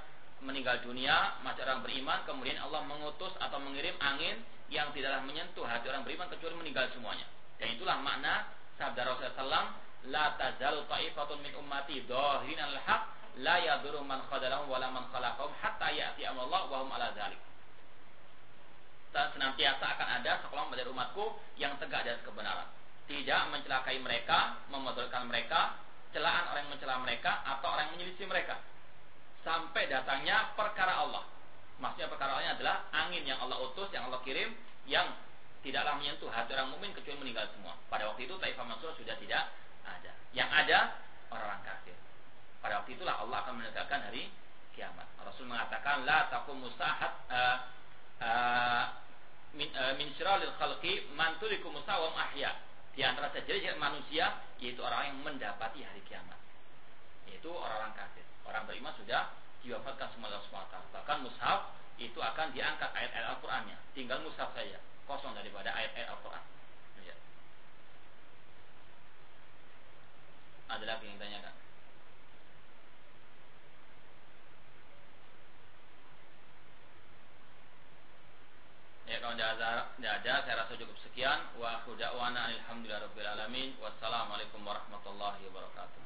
meninggal dunia, masih orang beriman, kemudian Allah mengutus atau mengirim angin yang tidaklah menyentuh hati orang beriman kecuali meninggal semuanya. Dan itulah makna sabda Rasulullah SAW, La tazal ta'ifatun min ummati dohin al-haq, la yaduru man khadalahum wa la man khalaqahum hatta ya'ti Allah wa hum ala dhalik. Senantiasa akan ada sekelompok dari umatku yang tegak atas kebenaran tidak mencelakai mereka, memodalkan mereka, celaan orang yang mencela mereka atau orang yang menyelisih mereka. Sampai datangnya perkara Allah. Maksudnya perkara Allah adalah angin yang Allah utus, yang Allah kirim, yang tidaklah menyentuh hati orang mukmin kecuali meninggal semua. Pada waktu itu Taifah Mansur sudah tidak ada. Yang ada orang-orang kafir. Pada waktu itulah Allah akan menegakkan hari kiamat. Rasul mengatakan la takum musahat uh, uh, min, uh, min syiralil khalqi man musawam ahya di antara sejenis manusia yaitu orang yang mendapati hari kiamat yaitu orang-orang kafir orang beriman sudah diwafatkan semua Allah SWT bahkan mushaf itu akan diangkat ayat-ayat Al-Qur'annya tinggal mushaf saja kosong daripada ayat-ayat Al-Qur'an ya. ada lagi yang ditanyakan Ya kalau tidak ada, tidak ada saya rasa cukup sekian. Wa akhu da'wana alhamdulillahirabbil alamin. Wassalamualaikum warahmatullahi wabarakatuh.